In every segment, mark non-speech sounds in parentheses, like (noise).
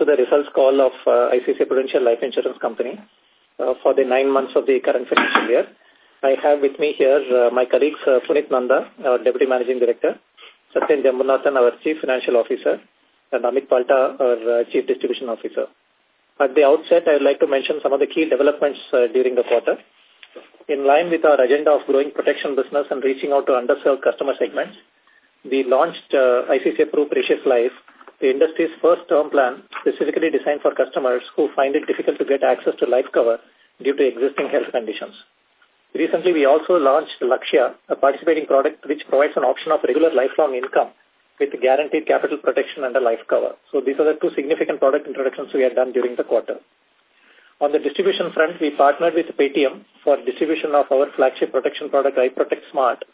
to the results call of uh, ICICI Prudential Life Insurance Company uh, for the nine months of the current financial year. I have with me here uh, my colleagues uh, Puneet Nanda, our Deputy Managing Director, Satyan Jambunathan, our Chief Financial Officer, and Amit Palta, our uh, Chief Distribution Officer. At the outset, I would like to mention some of the key developments uh, during the quarter. In line with our agenda of growing protection business and reaching out to underserved customer segments, we launched uh, ICICI Pru Precious Life, the industry's first term plan specifically designed for customers who find it difficult to get access to life cover due to existing health conditions. Recently, we also launched Lakshya, a participating product which provides an option of regular lifelong income with guaranteed capital protection under life cover. So these are the two significant product introductions we had done during the quarter. On the distribution front, we partnered with Paytm for distribution of our flagship protection product, iProtect Smart,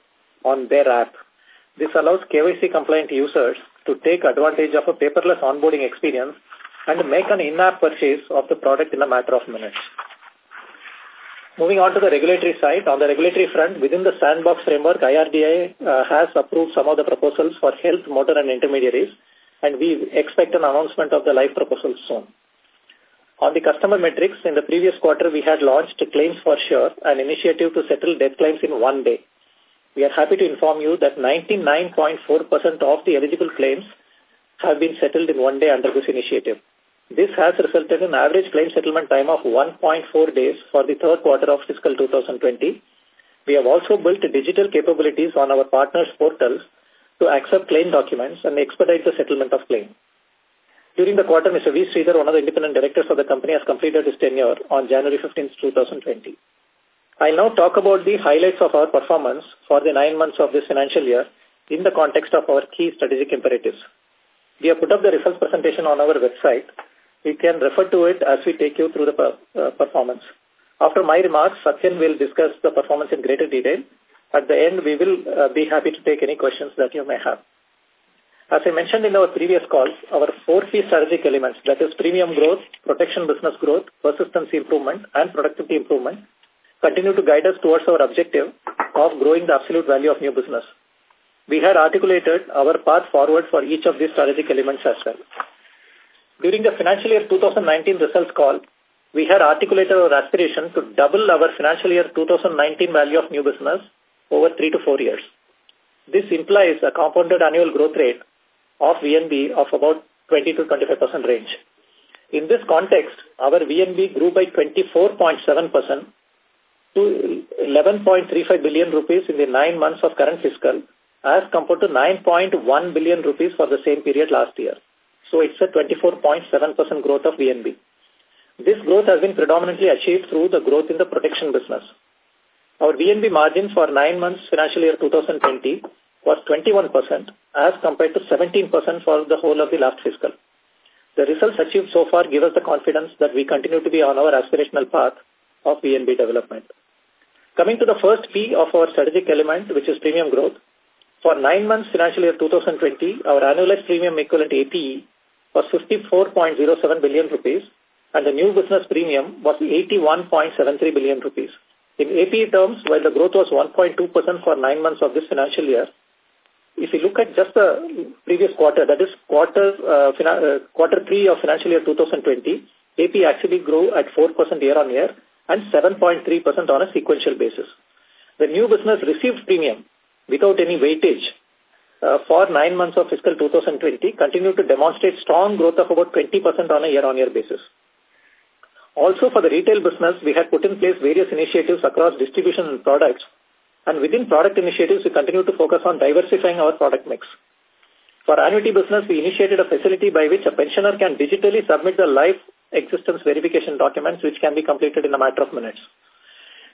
on their app. This allows KYC compliant users to take advantage of a paperless onboarding experience and make an in-app purchase of the product in a matter of minutes. Moving on to the regulatory side, on the regulatory front, within the sandbox framework, IRDA uh, has approved some of the proposals for health, motor and intermediaries, and we expect an announcement of the live proposals soon. On the customer metrics, in the previous quarter, we had launched Claims for Sure, an initiative to settle death claims in one day. We are happy to inform you that 99.4% of the eligible claims have been settled in one day under this initiative. This has resulted in average claim settlement time of 1.4 days for the third quarter of fiscal 2020. We have also built digital capabilities on our partners' portals to accept claim documents and expedite the settlement of claim. During the quarter, Mr. V. Sridhar, one of the independent directors of the company, has completed his tenure on January 15, 2020. I'll now talk about the highlights of our performance for the nine months of this financial year in the context of our key strategic imperatives. We have put up the results presentation on our website. We can refer to it as we take you through the uh, performance. After my remarks, Satyan will discuss the performance in greater detail. At the end, we will uh, be happy to take any questions that you may have. As I mentioned in our previous calls, our four key strategic elements, that is premium growth, protection business growth, persistency improvement, and productivity improvement, continue to guide us towards our objective of growing the absolute value of new business. We had articulated our path forward for each of these strategic elements as well. During the financial year 2019 results call, we had articulated our aspiration to double our financial year 2019 value of new business over three to four years. This implies a compounded annual growth rate of VNB of about 20 to 25% range. In this context, our VNB grew by 24.7% to 11.35 billion rupees in the nine months of current fiscal as compared to 9.1 billion rupees for the same period last year. So it's a 24.7% growth of VNB. This growth has been predominantly achieved through the growth in the protection business. Our VNB margin for nine months financial year 2020 was 21% as compared to 17% for the whole of the last fiscal. The results achieved so far give us the confidence that we continue to be on our aspirational path of VNB development. Coming to the first P of our strategic element, which is premium growth, for nine months financial year 2020, our annualized premium equivalent APE was 54.07 billion rupees and the new business premium was 81.73 billion rupees. In APE terms, while the growth was 1.2% for nine months of this financial year, if you look at just the previous quarter, that is quarter uh, uh, quarter three of financial year 2020, AP actually grew at 4% year on year and 7.3% on a sequential basis. The new business received premium without any weightage uh, for nine months of fiscal 2020 continued to demonstrate strong growth of about 20% on a year-on-year -year basis. Also, for the retail business, we had put in place various initiatives across distribution and products, and within product initiatives, we continue to focus on diversifying our product mix. For annuity business, we initiated a facility by which a pensioner can digitally submit the life existence verification documents, which can be completed in a matter of minutes.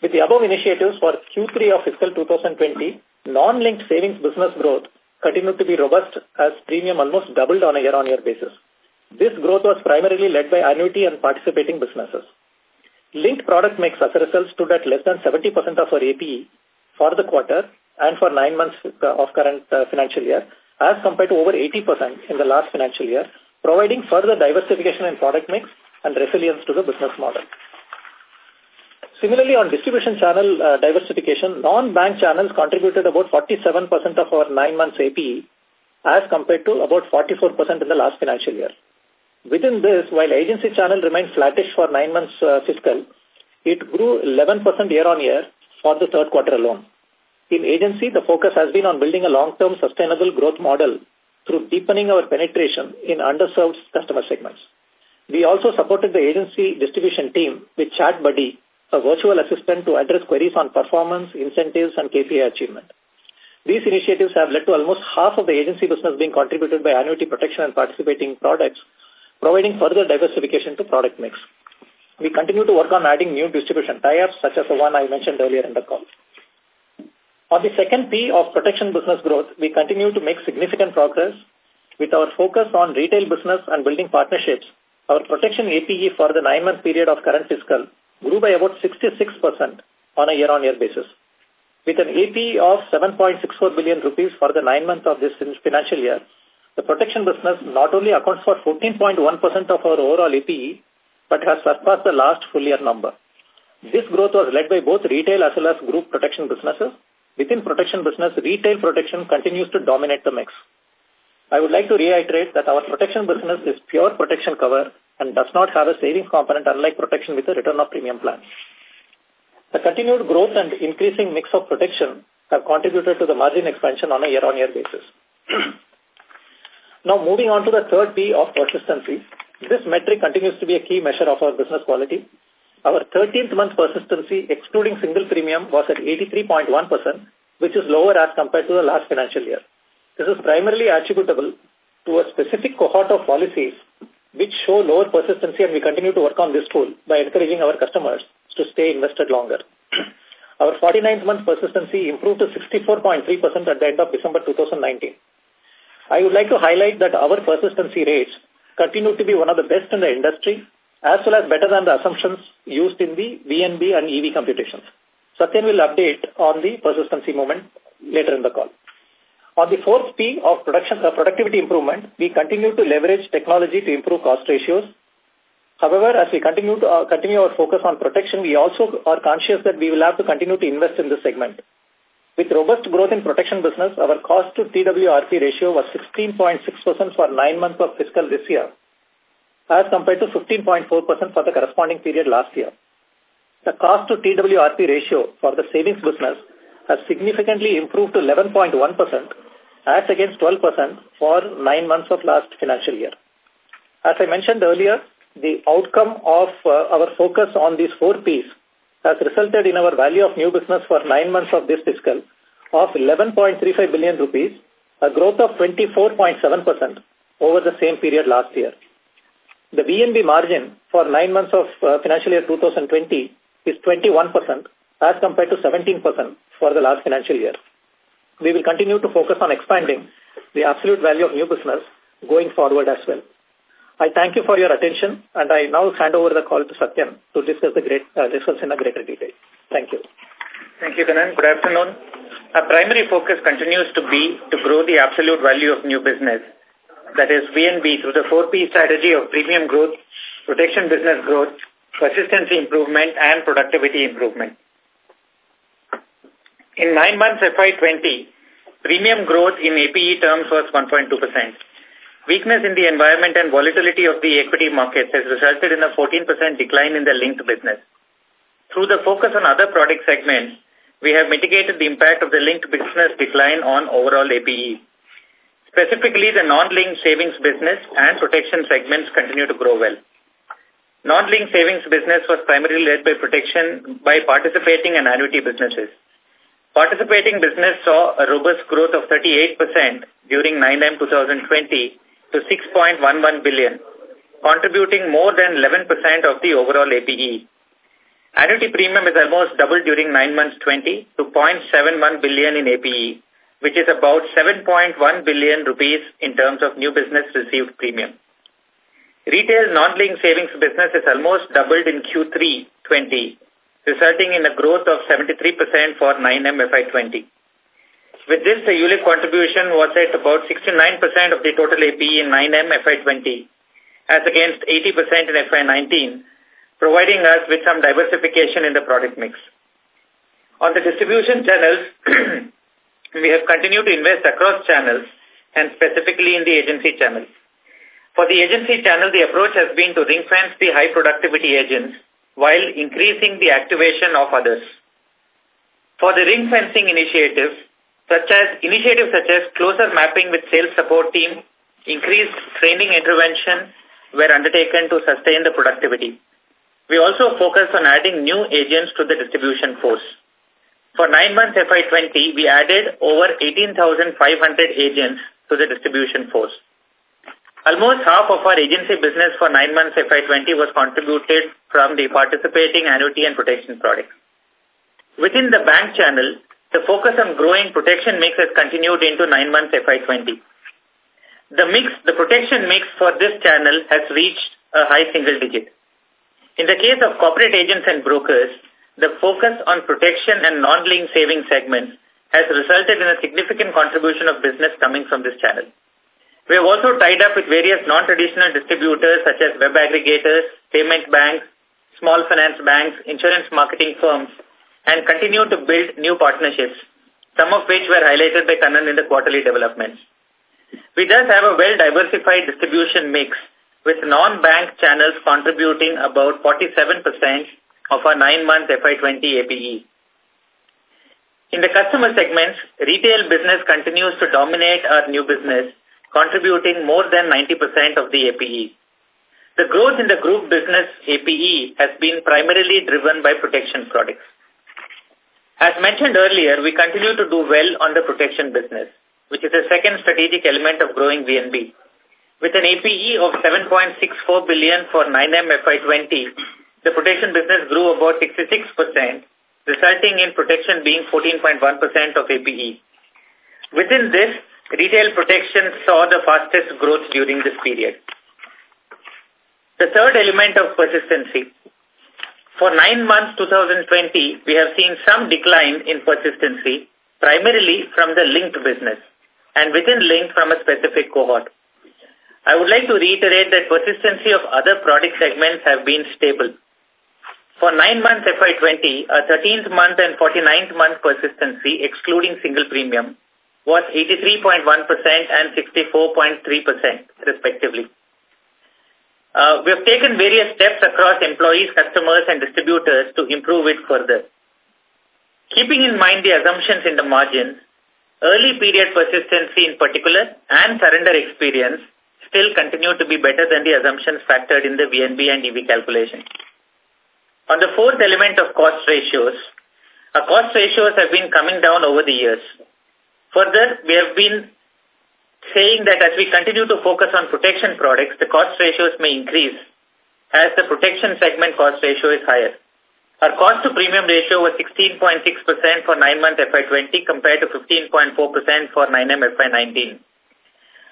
With the above initiatives for Q3 of fiscal 2020, non-linked savings business growth continued to be robust as premium almost doubled on a year-on-year -year basis. This growth was primarily led by annuity and participating businesses. Linked product mix as a result stood at less than 70% of our APE for the quarter and for nine months of current uh, financial year as compared to over 80% in the last financial year, providing further diversification in product mix and resilience to the business model. Similarly, on distribution channel uh, diversification, non-bank channels contributed about 47% of our nine months APE as compared to about 44% in the last financial year. Within this, while agency channel remained flattish for nine months uh, fiscal, it grew 11% year-on-year for the third quarter alone. In agency, the focus has been on building a long-term sustainable growth model through deepening our penetration in underserved customer segments. We also supported the agency distribution team with Chat Buddy, a virtual assistant to address queries on performance, incentives, and KPI achievement. These initiatives have led to almost half of the agency business being contributed by annuity protection and participating products, providing further diversification to product mix. We continue to work on adding new distribution tie-ups, such as the one I mentioned earlier in the call. On the second P of protection business growth, we continue to make significant progress with our focus on retail business and building partnerships. Our protection APE for the nine-month period of current fiscal grew by about 66% on a year-on-year -year basis. With an APE of 7.64 billion rupees for the nine months of this financial year, the protection business not only accounts for 14.1% of our overall APE, but has surpassed the last full year number. This growth was led by both retail as well as group protection businesses. Within protection business, retail protection continues to dominate the mix. I would like to reiterate that our protection business is pure protection cover and does not have a savings component unlike protection with a return of premium plan. The continued growth and increasing mix of protection have contributed to the margin expansion on a year-on-year -year basis. (clears throat) now moving on to the third P of persistency. This metric continues to be a key measure of our business quality. Our 13th month persistency, excluding single premium, was at 83.1%, which is lower as compared to the last financial year. This is primarily attributable to a specific cohort of policies which show lower persistency and we continue to work on this tool by encouraging our customers to stay invested longer. (clears throat) our 49th month persistency improved to 64.3% at the end of December 2019. I would like to highlight that our persistency rates continue to be one of the best in the industry as well as better than the assumptions used in the VNB and EV computations. Satyan will update on the persistency moment later in the call. On the fourth P of production, uh, productivity improvement, we continue to leverage technology to improve cost ratios. However, as we continue to uh, continue our focus on protection, we also are conscious that we will have to continue to invest in this segment. With robust growth in protection business, our cost to TWRP ratio was 16.6% for nine months of fiscal this year, as compared to 15.4% for the corresponding period last year. The cost to TWRP ratio for the savings business has significantly improved to 11.1% as against 12% for nine months of last financial year. As I mentioned earlier, the outcome of uh, our focus on these four Ps has resulted in our value of new business for nine months of this fiscal of 11.35 billion rupees, a growth of 24.7% over the same period last year. The VNB margin for nine months of uh, financial year 2020 is 21% as compared to 17% for the last financial year. We will continue to focus on expanding the absolute value of new business going forward as well. I thank you for your attention, and I now hand over the call to Satyan to discuss the great uh, discuss in a greater detail. Thank you. Thank you, Kannan. Good afternoon. Our primary focus continues to be to grow the absolute value of new business, that is VNB, through the 4P strategy of premium growth, protection business growth, persistency improvement, and productivity improvement. In nine months FY20, premium growth in APE terms was 1.2%. Weakness in the environment and volatility of the equity markets has resulted in a 14% decline in the linked business. Through the focus on other product segments, we have mitigated the impact of the linked business decline on overall APE. Specifically, the non-linked savings business and protection segments continue to grow well. Non-linked savings business was primarily led by protection by participating and annuity businesses. Participating business saw a robust growth of 38% during 9M 2020 to 6.11 billion, contributing more than 11% of the overall APE. Annuity premium is almost doubled during 9 months 20 to 0.71 billion in APE, which is about 7.1 billion rupees in terms of new business received premium. Retail non-linked savings business is almost doubled in Q3 20, resulting in a growth of 73% for 9M FY20. With this, the ULIP contribution was at about 69% of the total APE in 9M FY20, as against 80% in FY19, providing us with some diversification in the product mix. On the distribution channels, (clears throat) we have continued to invest across channels and specifically in the agency channel. For the agency channel, the approach has been to ring-fence the high productivity agents while increasing the activation of others. For the ring-fencing initiatives, such as initiatives such as closer mapping with sales support team, increased training intervention were undertaken to sustain the productivity. We also focus on adding new agents to the distribution force. For nine months FY20, we added over 18,500 agents to the distribution force. Almost half of our agency business for nine months FY20 was contributed from the participating annuity and protection products. Within the bank channel, the focus on growing protection mix has continued into nine months FY20. The mix, the protection mix for this channel has reached a high single digit. In the case of corporate agents and brokers, the focus on protection and non-linked saving segments has resulted in a significant contribution of business coming from this channel. We have also tied up with various non-traditional distributors such as web aggregators, payment banks, small finance banks, insurance marketing firms, and continue to build new partnerships, some of which were highlighted by Kannan in the quarterly developments. We thus have a well-diversified distribution mix with non-bank channels contributing about 47% of our nine-month FY20 APE. In the customer segments, retail business continues to dominate our new business, contributing more than 90% of the APE. The growth in the group business APE has been primarily driven by protection products. As mentioned earlier, we continue to do well on the protection business, which is a second strategic element of growing VNB. With an APE of 7.64 billion for 9M FY20, the protection business grew about 66%, resulting in protection being 14.1% of APE. Within this, retail protection saw the fastest growth during this period. The third element of persistency. For nine months 2020, we have seen some decline in persistency, primarily from the linked business, and within linked from a specific cohort. I would like to reiterate that persistency of other product segments have been stable. For nine months FY20, a 13th month and 49th month persistency, excluding single premium, was 83.1% and 64.3%, respectively. Uh, we have taken various steps across employees, customers, and distributors to improve it further. Keeping in mind the assumptions in the margins, early period persistency in particular and surrender experience still continue to be better than the assumptions factored in the VNB and EV calculation. On the fourth element of cost ratios, our cost ratios have been coming down over the years. Further, we have been saying that as we continue to focus on protection products, the cost ratios may increase as the protection segment cost ratio is higher. Our cost to premium ratio was 16.6% for 9-month FY20 compared to 15.4% for 9M FY19.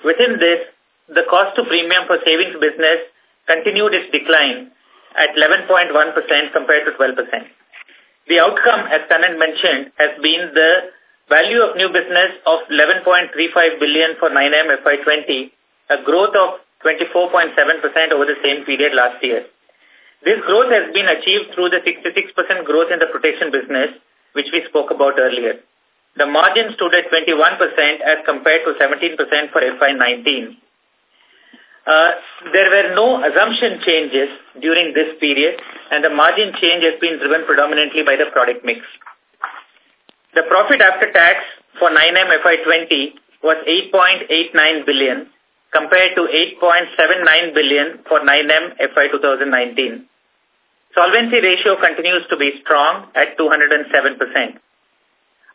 Within this, the cost to premium for savings business continued its decline at 11.1% compared to 12%. The outcome, as Kannan mentioned, has been the value of new business of 11.35 billion for 9M FY20, a growth of 24.7% over the same period last year. This growth has been achieved through the 66% growth in the protection business, which we spoke about earlier. The margin stood at 21% as compared to 17% for FY19. Uh, there were no assumption changes during this period and the margin change has been driven predominantly by the product mix. The profit after tax for 9M FY20 was 8.89 billion compared to 8.79 billion for 9M FY 2019. Solvency ratio continues to be strong at 207%.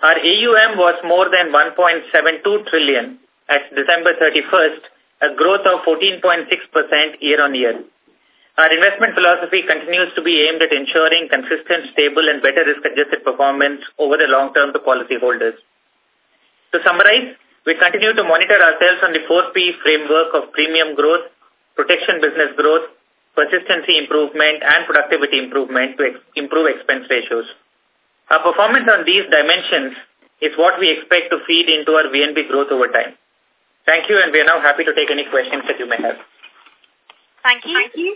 Our AUM was more than 1.72 trillion at December 31st a growth of 14.6% year-on-year. Our investment philosophy continues to be aimed at ensuring consistent, stable, and better risk-adjusted performance over the long term to policyholders. To summarize, we continue to monitor ourselves on the 4P framework of premium growth, protection business growth, persistency improvement, and productivity improvement to ex improve expense ratios. Our performance on these dimensions is what we expect to feed into our VNB growth over time. Thank you, and we are now happy to take any questions that you may have. Thank you. Thank you.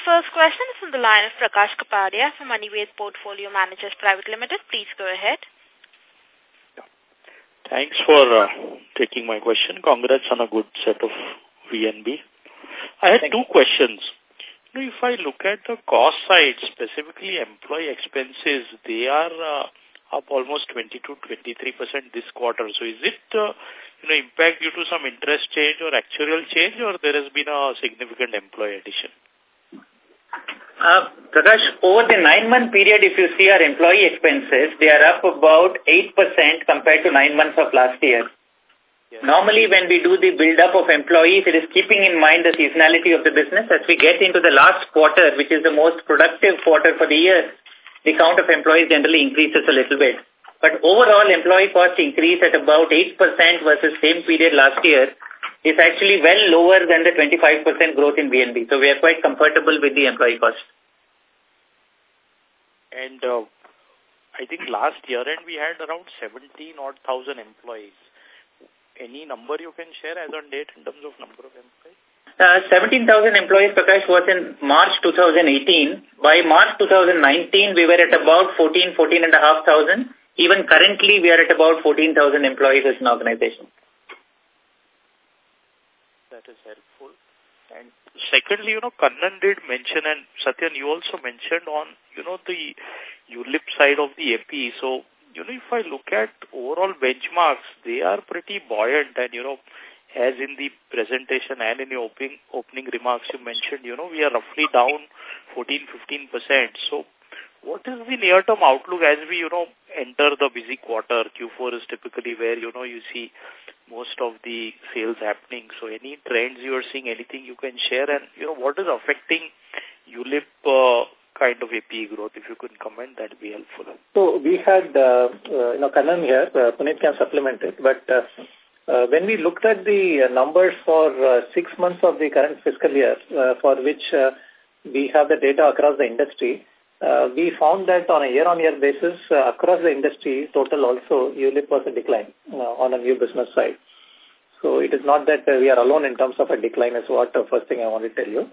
The first question is from the line of Prakash Kapadia from Moneyways Portfolio Managers Private Limited. Please go ahead. Thanks for uh, taking my question. Congrats on a good set of VNB. I had Thank two you. questions. You know, if I look at the cost side, specifically employee expenses, they are uh, up almost 20 to 23% this quarter. So is it, uh, you know, impact due to some interest change or actuarial change or there has been a significant employee addition? Uh, Prakash, over the nine-month period, if you see our employee expenses, they are up about 8% compared to nine months of last year. Yes. Normally, when we do the build-up of employees, it is keeping in mind the seasonality of the business. As we get into the last quarter, which is the most productive quarter for the year, the count of employees generally increases a little bit. But overall, employee cost increase at about 8% versus same period last year is actually well lower than the 25% growth in VNB. So we are quite comfortable with the employee cost. And uh, I think last year end we had around 17 odd thousand employees. Any number you can share as on date in terms of number of employees? Uh, 17,000 employees, Prakash, was in March 2018. By March 2019, we were at about 14, 14 and a half thousand. Even currently, we are at about 14,000 employees as an organization that is helpful. And secondly, you know, Kannan did mention, and Satyan, you also mentioned on, you know, the ULIP side of the AP. So, you know, if I look at overall benchmarks, they are pretty buoyant and, you know, as in the presentation and in the opening, opening remarks you mentioned, you know, we are roughly down 14-15%. So what is the near-term outlook as we, you know, enter the busy quarter? Q4 is typically where, you know, you see most of the sales happening. So any trends you are seeing, anything you can share and, you know, what is affecting ULIP uh, kind of AP growth? If you could comment, that would be helpful. So we had, uh, uh, you know, Kannan here, uh, Puneet can supplement it, but uh, uh, when we looked at the uh, numbers for uh, six months of the current fiscal year, uh, for which uh, we have the data across the industry, uh, we found that on a year-on-year -year basis, uh, across the industry, total also, ULIP was a decline uh, on a new business side. So it is not that uh, we are alone in terms of a decline is what the first thing I want to tell you.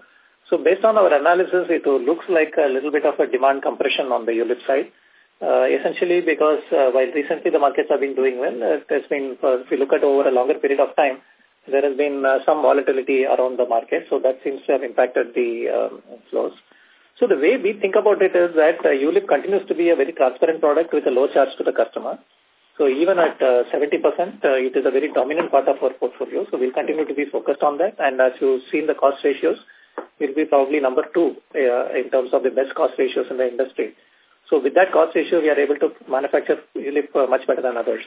So based on our analysis, it looks like a little bit of a demand compression on the ULIP side. Uh, essentially because uh, while recently the markets have been doing well, uh, there's been, uh, if you look at over a longer period of time, there has been uh, some volatility around the market. So that seems to have impacted the um, flows. So the way we think about it is that uh, ULIP continues to be a very transparent product with a low charge to the customer. So even at uh, 70%, uh, it is a very dominant part of our portfolio. So we'll continue to be focused on that. And as you've seen the cost ratios, we'll be probably number two uh, in terms of the best cost ratios in the industry. So with that cost ratio, we are able to manufacture ULIP uh, much better than others.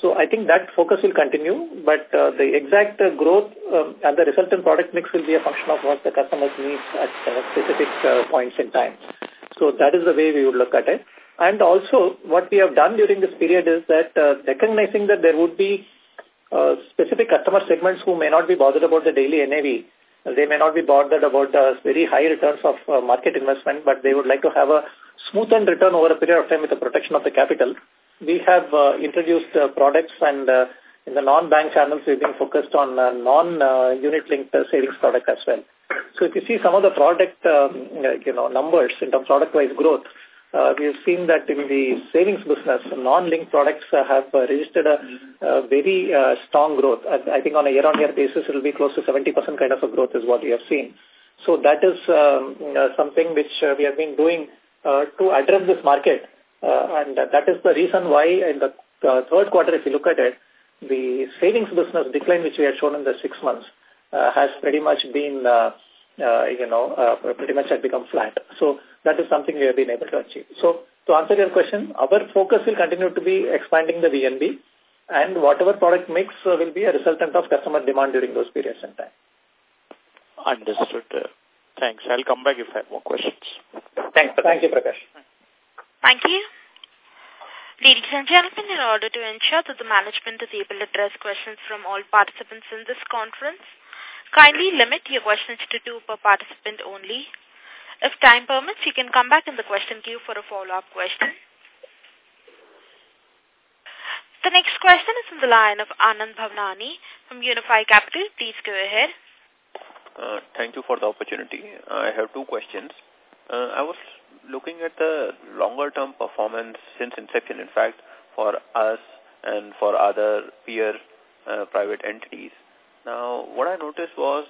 So I think that focus will continue, but uh, the exact uh, growth um, and the resultant product mix will be a function of what the customers need at uh, specific uh, points in time. So that is the way we would look at it. And also, what we have done during this period is that uh, recognizing that there would be uh, specific customer segments who may not be bothered about the daily NAV, they may not be bothered about the very high returns of uh, market investment, but they would like to have a smoothened return over a period of time with the protection of the capital we have uh, introduced uh, products and uh, in the non-bank channels we've been focused on uh, non-unit-linked uh, savings product as well. So if you see some of the product, um, uh, you know, numbers in terms of product-wise growth, uh, we have seen that in the savings business, non-linked products uh, have uh, registered a, a very uh, strong growth. I, I think on a year-on-year -year basis, it will be close to 70% kind of a growth is what we have seen. So that is um, uh, something which uh, we have been doing uh, to address this market uh, and that is the reason why in the uh, third quarter, if you look at it, the savings business decline which we had shown in the six months uh, has pretty much been, uh, uh, you know, uh, pretty much had become flat. So that is something we have been able to achieve. So to answer your question, our focus will continue to be expanding the VNB and whatever product mix uh, will be a resultant of customer demand during those periods in time. Understood. Uh, thanks. I'll come back if I have more questions. Thanks. Thank you, Prakash. Thank you. Ladies and gentlemen, in order to ensure that the management is able to address questions from all participants in this conference, kindly limit your questions to two per participant only. If time permits, you can come back in the question queue for a follow-up question. The next question is from the line of Anand Bhavnani from Unifi Capital. Please go ahead. Uh, thank you for the opportunity. I have two questions. Uh, I was looking at the longer-term performance since inception, in fact, for us and for other peer uh, private entities. Now, what I noticed was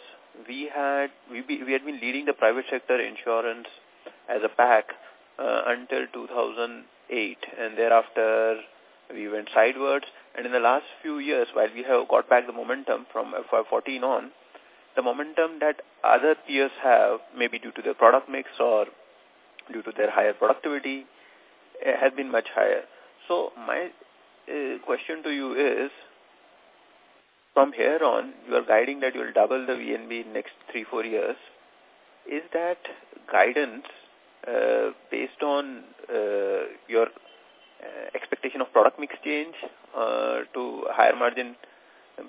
we had we, be, we had been leading the private sector insurance as a pack uh, until 2008, and thereafter we went sidewards. And in the last few years, while we have got back the momentum from FY14 on, the momentum that other peers have, maybe due to their product mix or due to their higher productivity uh, has been much higher. So my uh, question to you is, from here on, you are guiding that you will double the VNB in next three, four years. Is that guidance uh, based on uh, your uh, expectation of product mix change uh, to higher margin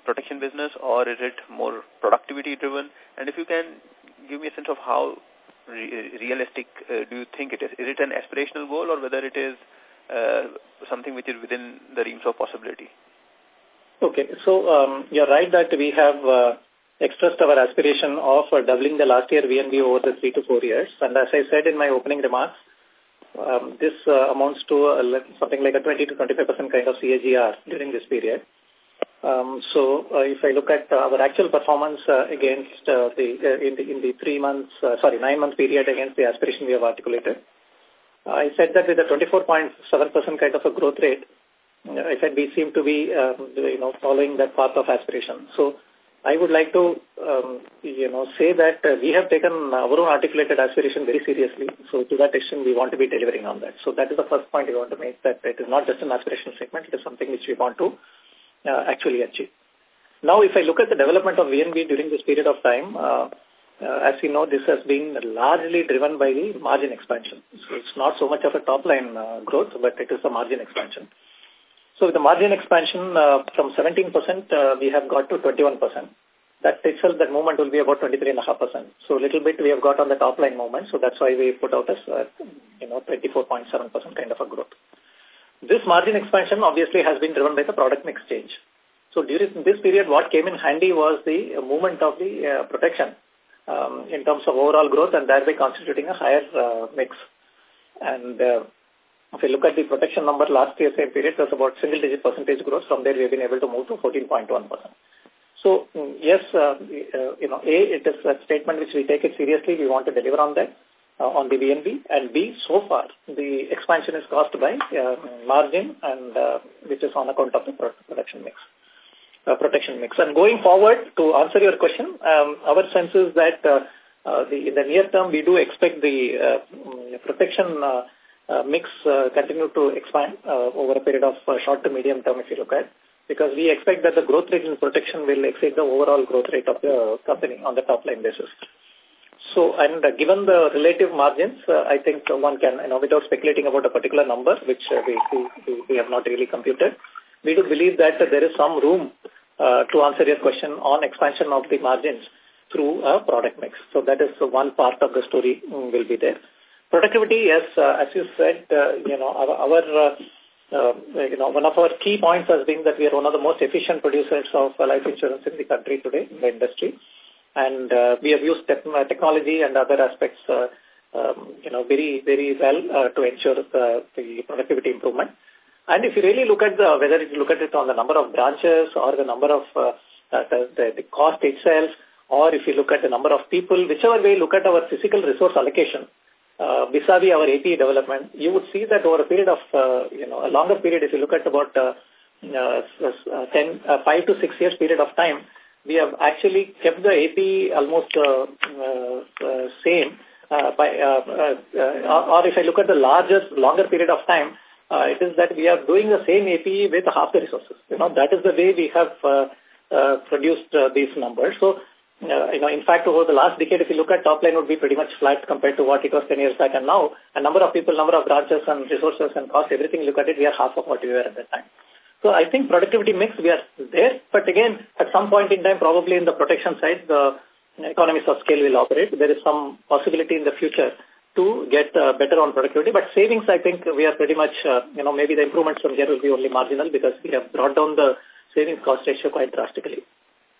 protection business or is it more productivity driven? And if you can give me a sense of how re realistic uh, do you think it is? Is it an aspirational goal or whether it is uh, something which is within the realms of possibility? Okay, so um, you're right that we have uh, expressed our aspiration of uh, doubling the last year VNB over the three to four years. And as I said in my opening remarks, um, this uh, amounts to something like a 20 to 25% kind of CAGR during this period. Um, so uh, if I look at uh, our actual performance uh, against uh, the uh, in the in the three months uh, sorry nine month period against the aspiration we have articulated, I said that with a 24.7 percent kind of a growth rate, I said we seem to be um, you know following that path of aspiration. So I would like to um, you know say that uh, we have taken our own articulated aspiration very seriously. So to that extent, we want to be delivering on that. So that is the first point we want to make that it is not just an aspiration segment; it is something which we want to uh, actually achieve. Now, if I look at the development of VNB during this period of time, uh, uh, as you know, this has been largely driven by the margin expansion. So it's not so much of a top-line uh, growth, but it is a margin expansion. So with the margin expansion uh, from 17%, uh, we have got to 21%. That itself, that movement will be about 23.5%. So a little bit we have got on the top-line movement, so that's why we put out as, uh, you know, 24.7% kind of a growth. This margin expansion obviously has been driven by the product mix change. So during this period, what came in handy was the movement of the uh, protection um, in terms of overall growth and thereby constituting a higher uh, mix. And uh, if you look at the protection number last year, same period, was about single-digit percentage growth. From there, we have been able to move to 14.1%. So, mm, yes, uh, uh, you know, A, it is a statement which we take it seriously. We want to deliver on that uh, on the VNB, and B, so far, the expansion is caused by uh, margin and uh, which is on account of the production mix. Uh, protection mix. And going forward, to answer your question, um, our sense is that uh, uh, the, in the near term, we do expect the uh, protection uh, uh, mix uh, continue to expand uh, over a period of uh, short to medium term, if you look at, because we expect that the growth rate in protection will exceed the overall growth rate of the company on the top line basis. So, and uh, given the relative margins, uh, I think one can, you know, without speculating about a particular number, which uh, we, we, we have not really computed, we do believe that there is some room uh, to answer your question on expansion of the margins through a product mix. So that is one part of the story um, will be there. Productivity, yes, uh, as you said, uh, you know, our, our uh, uh, you know, one of our key points has been that we are one of the most efficient producers of uh, life insurance in the country today, in the industry and uh, we have used te uh, technology and other aspects, uh, um, you know, very, very well uh, to ensure the, the productivity improvement. And if you really look at the, whether you look at it on the number of branches or the number of uh, uh the, the, the cost itself, or if you look at the number of people, whichever way you look at our physical resource allocation, uh, vis-a-vis our APE development, you would see that over a period of, uh, you know, a longer period, if you look at about uh, uh, 10, uh, 5 to 6 years period of time, we have actually kept the AP almost uh, uh, uh, same. Uh, by, uh, uh, or if I look at the largest, longer period of time, it is that we are doing the same AP with half the resources. You know, that is the way we have produced these numbers. So you know, in fact, over the last decade, if you look at top line would be pretty much flat compared to what it was 10 years back. And now, a number of people, number of branches and resources and cost, everything, look at it, we are half of what we were at that time. So I think productivity mix, we are there. But again, at some point in time, probably in the protection side, the economies of scale will operate. There is some possibility in the future to get uh, better on productivity. But savings, I think we are pretty much, uh, you know, maybe the improvements from here will be only marginal because we have brought down the savings cost ratio quite drastically.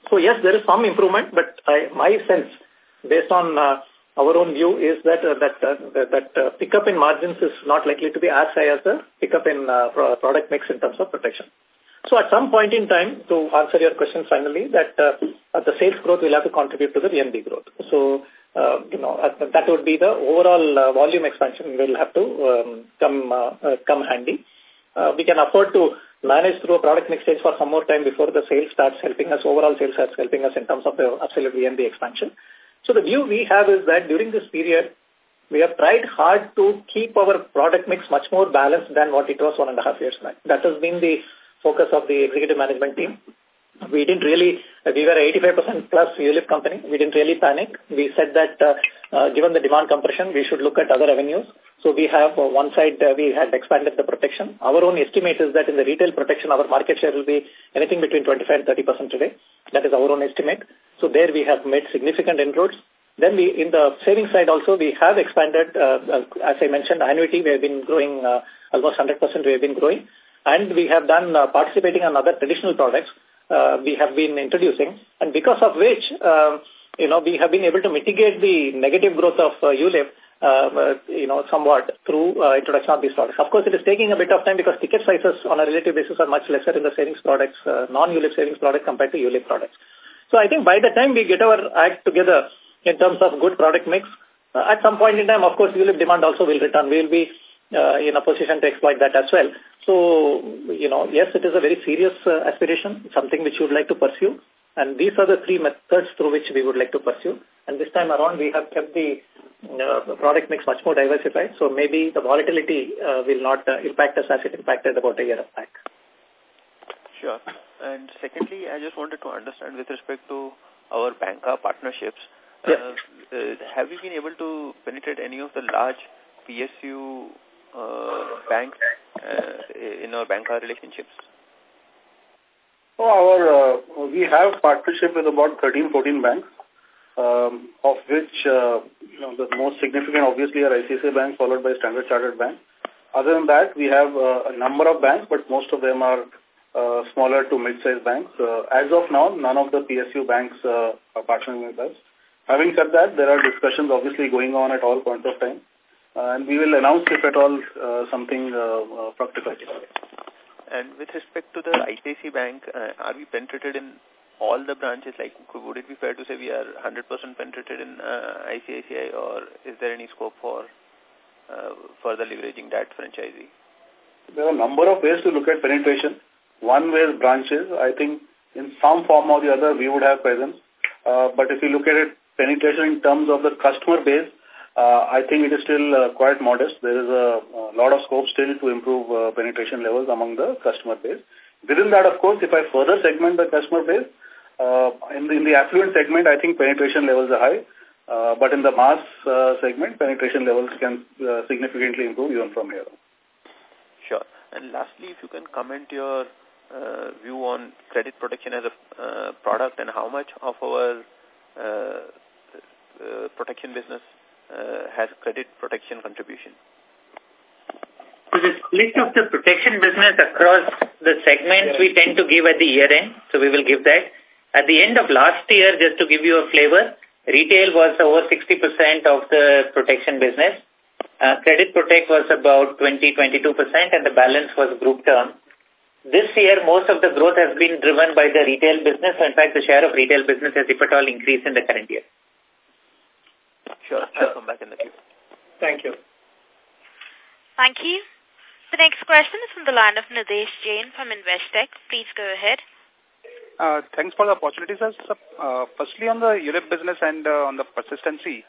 So yes, there is some improvement, but I, my sense, based on uh, our own view, is that uh, that uh, that uh, pickup in margins is not likely to be as high as the pickup in uh, product mix in terms of protection. So at some point in time, to answer your question finally, that uh, the sales growth will have to contribute to the VNB growth. So, uh, you know, that would be the overall volume expansion will have to um, come come handy. We can afford to manage through a product mix change for some more time before the sales starts helping us, overall sales starts helping us in terms of the absolute VNB expansion. So the view we have is that during this period, we have tried hard to keep our product mix much more balanced than what it was one and a half years back. That has been the focus of the executive management team. We didn't really, we were 85% plus ULIP company. We didn't really panic. We said that uh, uh, given the demand compression, we should look at other avenues. So we have uh, one side, uh, we had expanded the protection. Our own estimate is that in the retail protection, our market share will be anything between 25 and 30% today. That is our own estimate. So there we have made significant inroads. Then we, in the savings side also, we have expanded, uh, uh as I mentioned, annuity, we have been growing uh, almost 100% we have been growing. And we have done uh, participating on other traditional products uh, we have been introducing. And because of which, uh, you know, we have been able to mitigate the negative growth of uh, ULIP uh, you know, somewhat through uh, introduction of these products. Of course, it is taking a bit of time because ticket sizes on a relative basis are much lesser in the savings products, uh, non-ULIP savings products compared to ULIP products. So I think by the time we get our act together in terms of good product mix, uh, at some point in time, of course, ULIP demand also will return. We will be uh, in a position to exploit that as well. So, you know, yes, it is a very serious uh, aspiration, something which we would like to pursue. And these are the three methods through which we would like to pursue. And this time around, we have kept the uh, product mix much more diversified. So maybe the volatility uh, will not uh, impact us as it impacted about a year back. Sure. And secondly, I just wanted to understand with respect to our banker partnerships, yes. Uh, uh, have we been able to penetrate any of the large PSU banks uh, in our banker relationships? Oh, our, uh, we have partnership with about 13, 14 banks, um, of which uh, you know, the most significant obviously are ICICI Bank followed by Standard Chartered Bank. Other than that, we have uh, a number of banks, but most of them are uh, smaller to mid-sized banks. Uh, as of now, none of the PSU banks uh, are partnering with us. Having said that, there are discussions obviously going on at all points of time. Uh, and we will announce if at all uh, something uh, uh, practical. And with respect to the ICICI Bank, uh, are we penetrated in all the branches? Like, would it be fair to say we are 100% penetrated in uh, ICICI, or is there any scope for uh, further leveraging that franchisee? There are a number of ways to look at penetration. One way is branches. I think in some form or the other we would have presence. Uh, but if you look at it, penetration in terms of the customer base, I think it is still uh, quite modest. There is a, lot of scope still to improve uh, penetration levels among the customer base. Within that, of course, if I further segment the customer base, uh, in, the, in the affluent segment, I think penetration levels are high. Uh, but in the mass uh, segment, penetration levels can uh, significantly improve even from here. Sure. And lastly, if you can comment your uh, view on credit protection as a uh, product and how much of our uh, uh, protection business uh, has credit protection contribution? So the split of the protection business across the segments we tend to give at the year end, so we will give that. At the end of last year, just to give you a flavor, retail was over 60% of the protection business. Uh, credit Protect was about 20-22% and the balance was group term. This year, most of the growth has been driven by the retail business. In fact, the share of retail business has, if at all, increased in the current year. Sure. I'll come back in the queue. Thank you. Thank you. The next question is from the line of Nidhesh Jain from Investec. Please go ahead. Uh, thanks for the opportunity, sir. Uh, firstly, on the ULIP business and uh, on the persistency,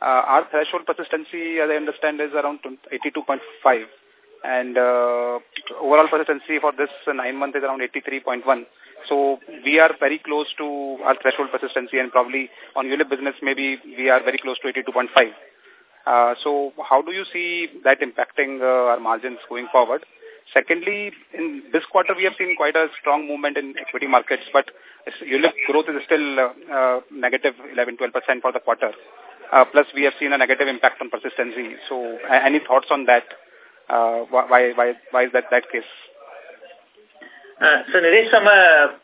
uh, our threshold persistency, as I understand, is around 82.5. And uh, overall persistency for this nine month is around 83.1. So we are very close to our threshold persistency and probably on ULIP business, maybe we are very close to 82.5. Uh, so how do you see that impacting uh, our margins going forward? Secondly, in this quarter, we have seen quite a strong movement in equity markets, but ULIP growth is still uh, uh, negative 11-12% for the quarter. Uh, plus, we have seen a negative impact on persistency. So, any thoughts on that? Uh, why, why, why is that that case? Uh, so, Nidhesh, from a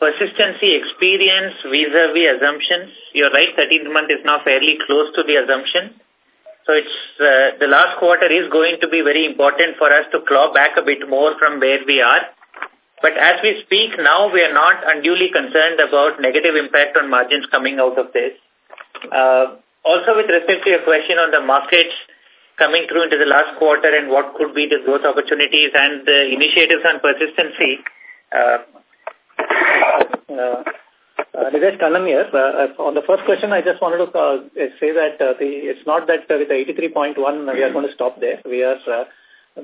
persistency experience vis-a-vis -vis assumptions, you're right, 13th month is now fairly close to the assumption. So it's uh, the last quarter is going to be very important for us to claw back a bit more from where we are. But as we speak now, we are not unduly concerned about negative impact on margins coming out of this. Uh, also, with respect to your question on the markets, coming through into the last quarter and what could be the growth opportunities and the initiatives on persistency. Uh, uh, uh, Nidhesh Kannan here. Uh, on the first question, I just wanted to uh, say that uh, the, it's not that uh, with the 83.1 we are going to stop there. We are uh,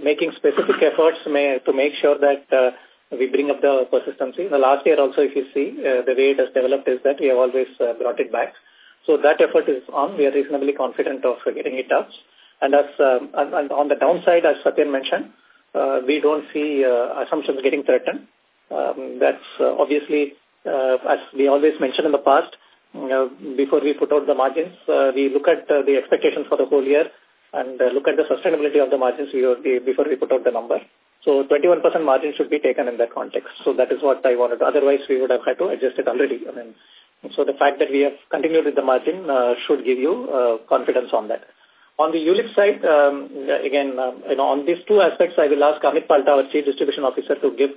making specific efforts may, to make sure that uh, we bring up the persistency. The last year also, if you see, uh, the way it has developed is that we have always uh, brought it back. So that effort is on. We are reasonably confident of getting it up. And as um, and on the downside, as Satyan mentioned, uh, we don't see uh, assumptions getting threatened. Um, that's uh, obviously, uh, as we always mentioned in the past, uh, before we put out the margins, uh, we look at uh, the expectations for the whole year and uh, look at the sustainability of the margins before we put out the number. So 21% margin should be taken in that context. So that is what I wanted. Otherwise, we would have had to adjust it already. I mean, so the fact that we have continued with the margin uh, should give you uh, confidence on that. On the ULIP side, um, again, um, you know, on these two aspects, I will ask Amit Palta, our Chief Distribution Officer, to give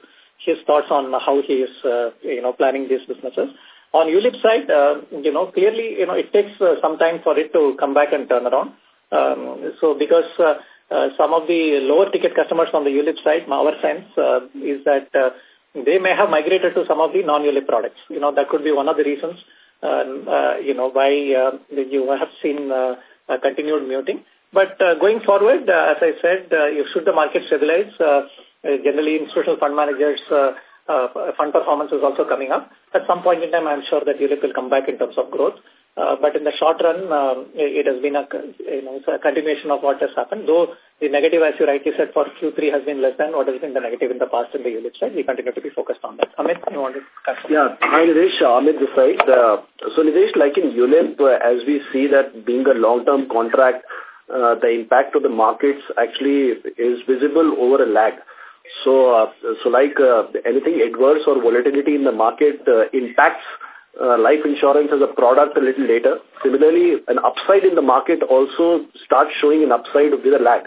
his thoughts on how he is, uh, you know, planning these businesses. On ULIP side, uh, you know, clearly, you know, it takes uh, some time for it to come back and turn around. Um, so because uh, uh, some of the lower ticket customers on the ULIP side, our sense uh, is that uh, they may have migrated to some of the non-ULIP products. You know, that could be one of the reasons, uh, uh, you know, why uh, you have seen uh, continued muting. But uh, going forward, uh, as I said, uh, should the market stabilize, uh, uh, generally institutional fund managers, uh, uh, fund performance is also coming up. At some point in time, I'm sure that ULIP will come back in terms of growth. Uh, but in the short run, um, it, has been a, you know, a continuation of what has happened. Though the negative, as you rightly said, for Q3 has been less than what has been the negative in the past in the ULIP side. We continue to be focused on that. Amit, you want to cut Yeah, hi Nidhesh, Amit this side. Uh, so Nidhesh, like in ULIP, uh, as we see that being a long-term contract, uh, the impact of the markets actually is visible over a lag. So, uh, so like uh, anything adverse or volatility in the market uh, impacts uh, life insurance as a product a little later. Similarly, an upside in the market also starts showing an upside with a lag.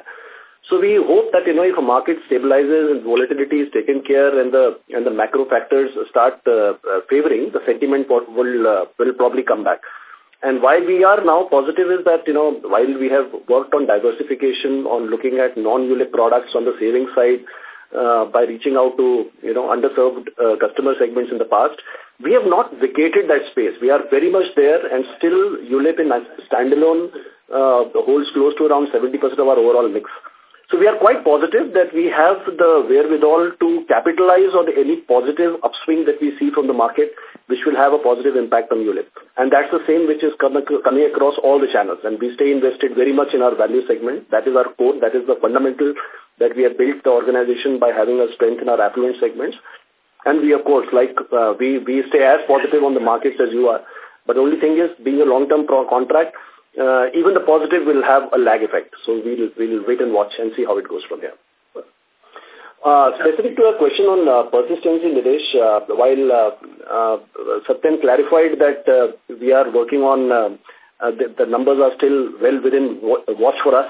So we hope that, you know, if a market stabilizes and volatility is taken care and the and the macro factors start uh, uh, favoring, the sentiment will uh, will probably come back. And why we are now positive is that, you know, while we have worked on diversification, on looking at non-ULIP products on the savings side, uh, by reaching out to, you know, underserved uh, customer segments in the past, we have not vacated that space. We are very much there and still ULIP in standalone uh, holds close to around 70% of our overall mix. So we are quite positive that we have the wherewithal to capitalize on any positive upswing that we see from the market, which will have a positive impact on ULIP. And that's the same which is coming across all the channels. And we stay invested very much in our value segment. That is our core. That is the fundamental that we have built the organization by having a strength in our affluent segments. And we, of course, like uh, we, we stay as positive on the markets as you are. But the only thing is, being a long-term contract, uh, even the positive will have a lag effect. So we'll, we'll wait and watch and see how it goes from there. Uh, specific to a question on uh, persistency, Nidhesh, uh, while uh, uh, Satyan clarified that uh, we are working on, uh, uh, the, the numbers are still well within watch for us,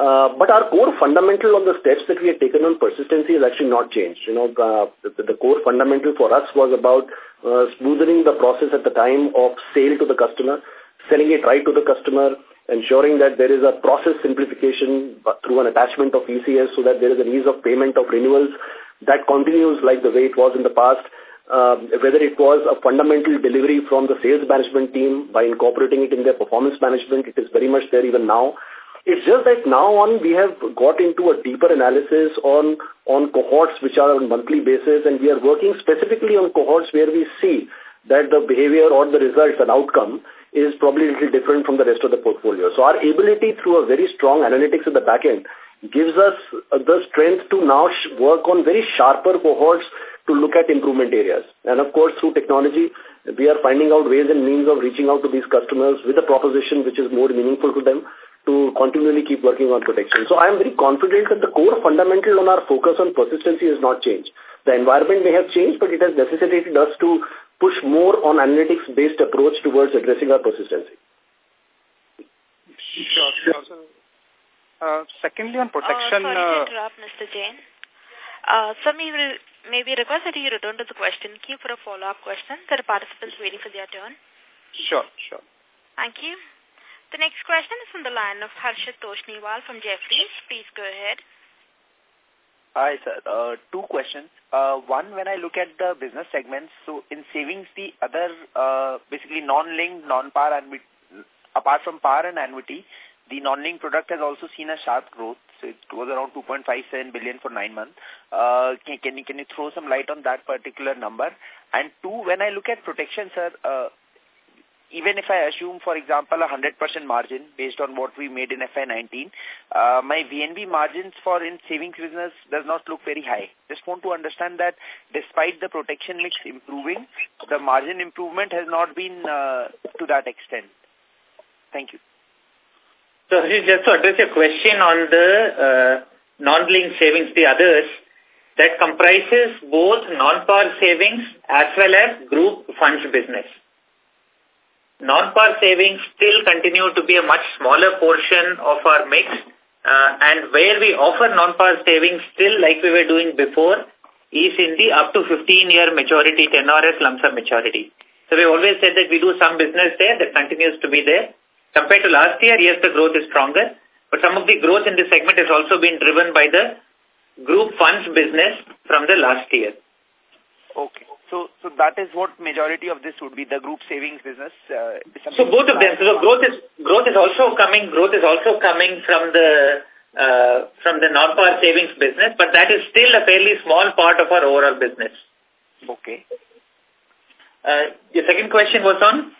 uh, but our core fundamental on the steps that we have taken on persistency has actually not changed. You know, uh, the, the, core fundamental for us was about uh, smoothing the process at the time of sale to the customer, selling it right to the customer, ensuring that there is a process simplification through an attachment of ECS so that there is an ease of payment of renewals that continues like the way it was in the past. Uh, whether it was a fundamental delivery from the sales management team by incorporating it in their performance management, it is very much there even now It's just that now on we have got into a deeper analysis on, on cohorts which are on monthly basis and we are working specifically on cohorts where we see that the behavior or the results and outcome is probably a little different from the rest of the portfolio. So our ability through a very strong analytics at the back end gives us the strength to now work on very sharper cohorts to look at improvement areas. And of course, through technology, we are finding out ways and means of reaching out to these customers with a proposition which is more meaningful to them to continually keep working on protection. So I am very confident that the core fundamental on our focus on persistency has not changed. The environment may have changed, but it has necessitated us to push more on analytics-based approach towards addressing our persistency. Sure, sure. Uh, secondly, on protection... Uh, sorry to uh, interrupt, Mr. Jain. Uh, so may, may we request that you return to the question queue for a follow-up question. There are participants waiting for their turn. Sure, sure. Thank you. The next question is from the line of Harshit Toshniwal from Jefferies. Please go ahead. Hi, sir. Uh, two questions. Uh, one, when I look at the business segments, so in savings, the other, uh, basically non-linked, non-par, and apart from par and annuity, the non-linked product has also seen a sharp growth. So it was around 2.57 billion for nine months. Uh, can, can, you, can you throw some light on that particular number? And two, when I look at protection, sir, uh, even if I assume, for example, a 100% margin based on what we made in FY19, uh, my VNB margins for in savings business does not look very high. Just want to understand that despite the protection mix improving, the margin improvement has not been uh, to that extent. Thank you. So just to address your question on the uh, non-linked savings, the others, that comprises both non-par savings as well as group funds business. Non-par savings still continue to be a much smaller portion of our mix uh, and where we offer non-par savings still like we were doing before is in the up to 15-year maturity 10 as lump sum maturity. So we always said that we do some business there that continues to be there. Compared to last year, yes, the growth is stronger, but some of the growth in this segment has also been driven by the group funds business from the last year. Okay. So, so that is what majority of this would be the group savings business. Uh, so both of them. So growth is growth is also coming. Growth is also coming from the uh, from the non-par savings business, but that is still a fairly small part of our overall business. Okay. Uh, your second question was on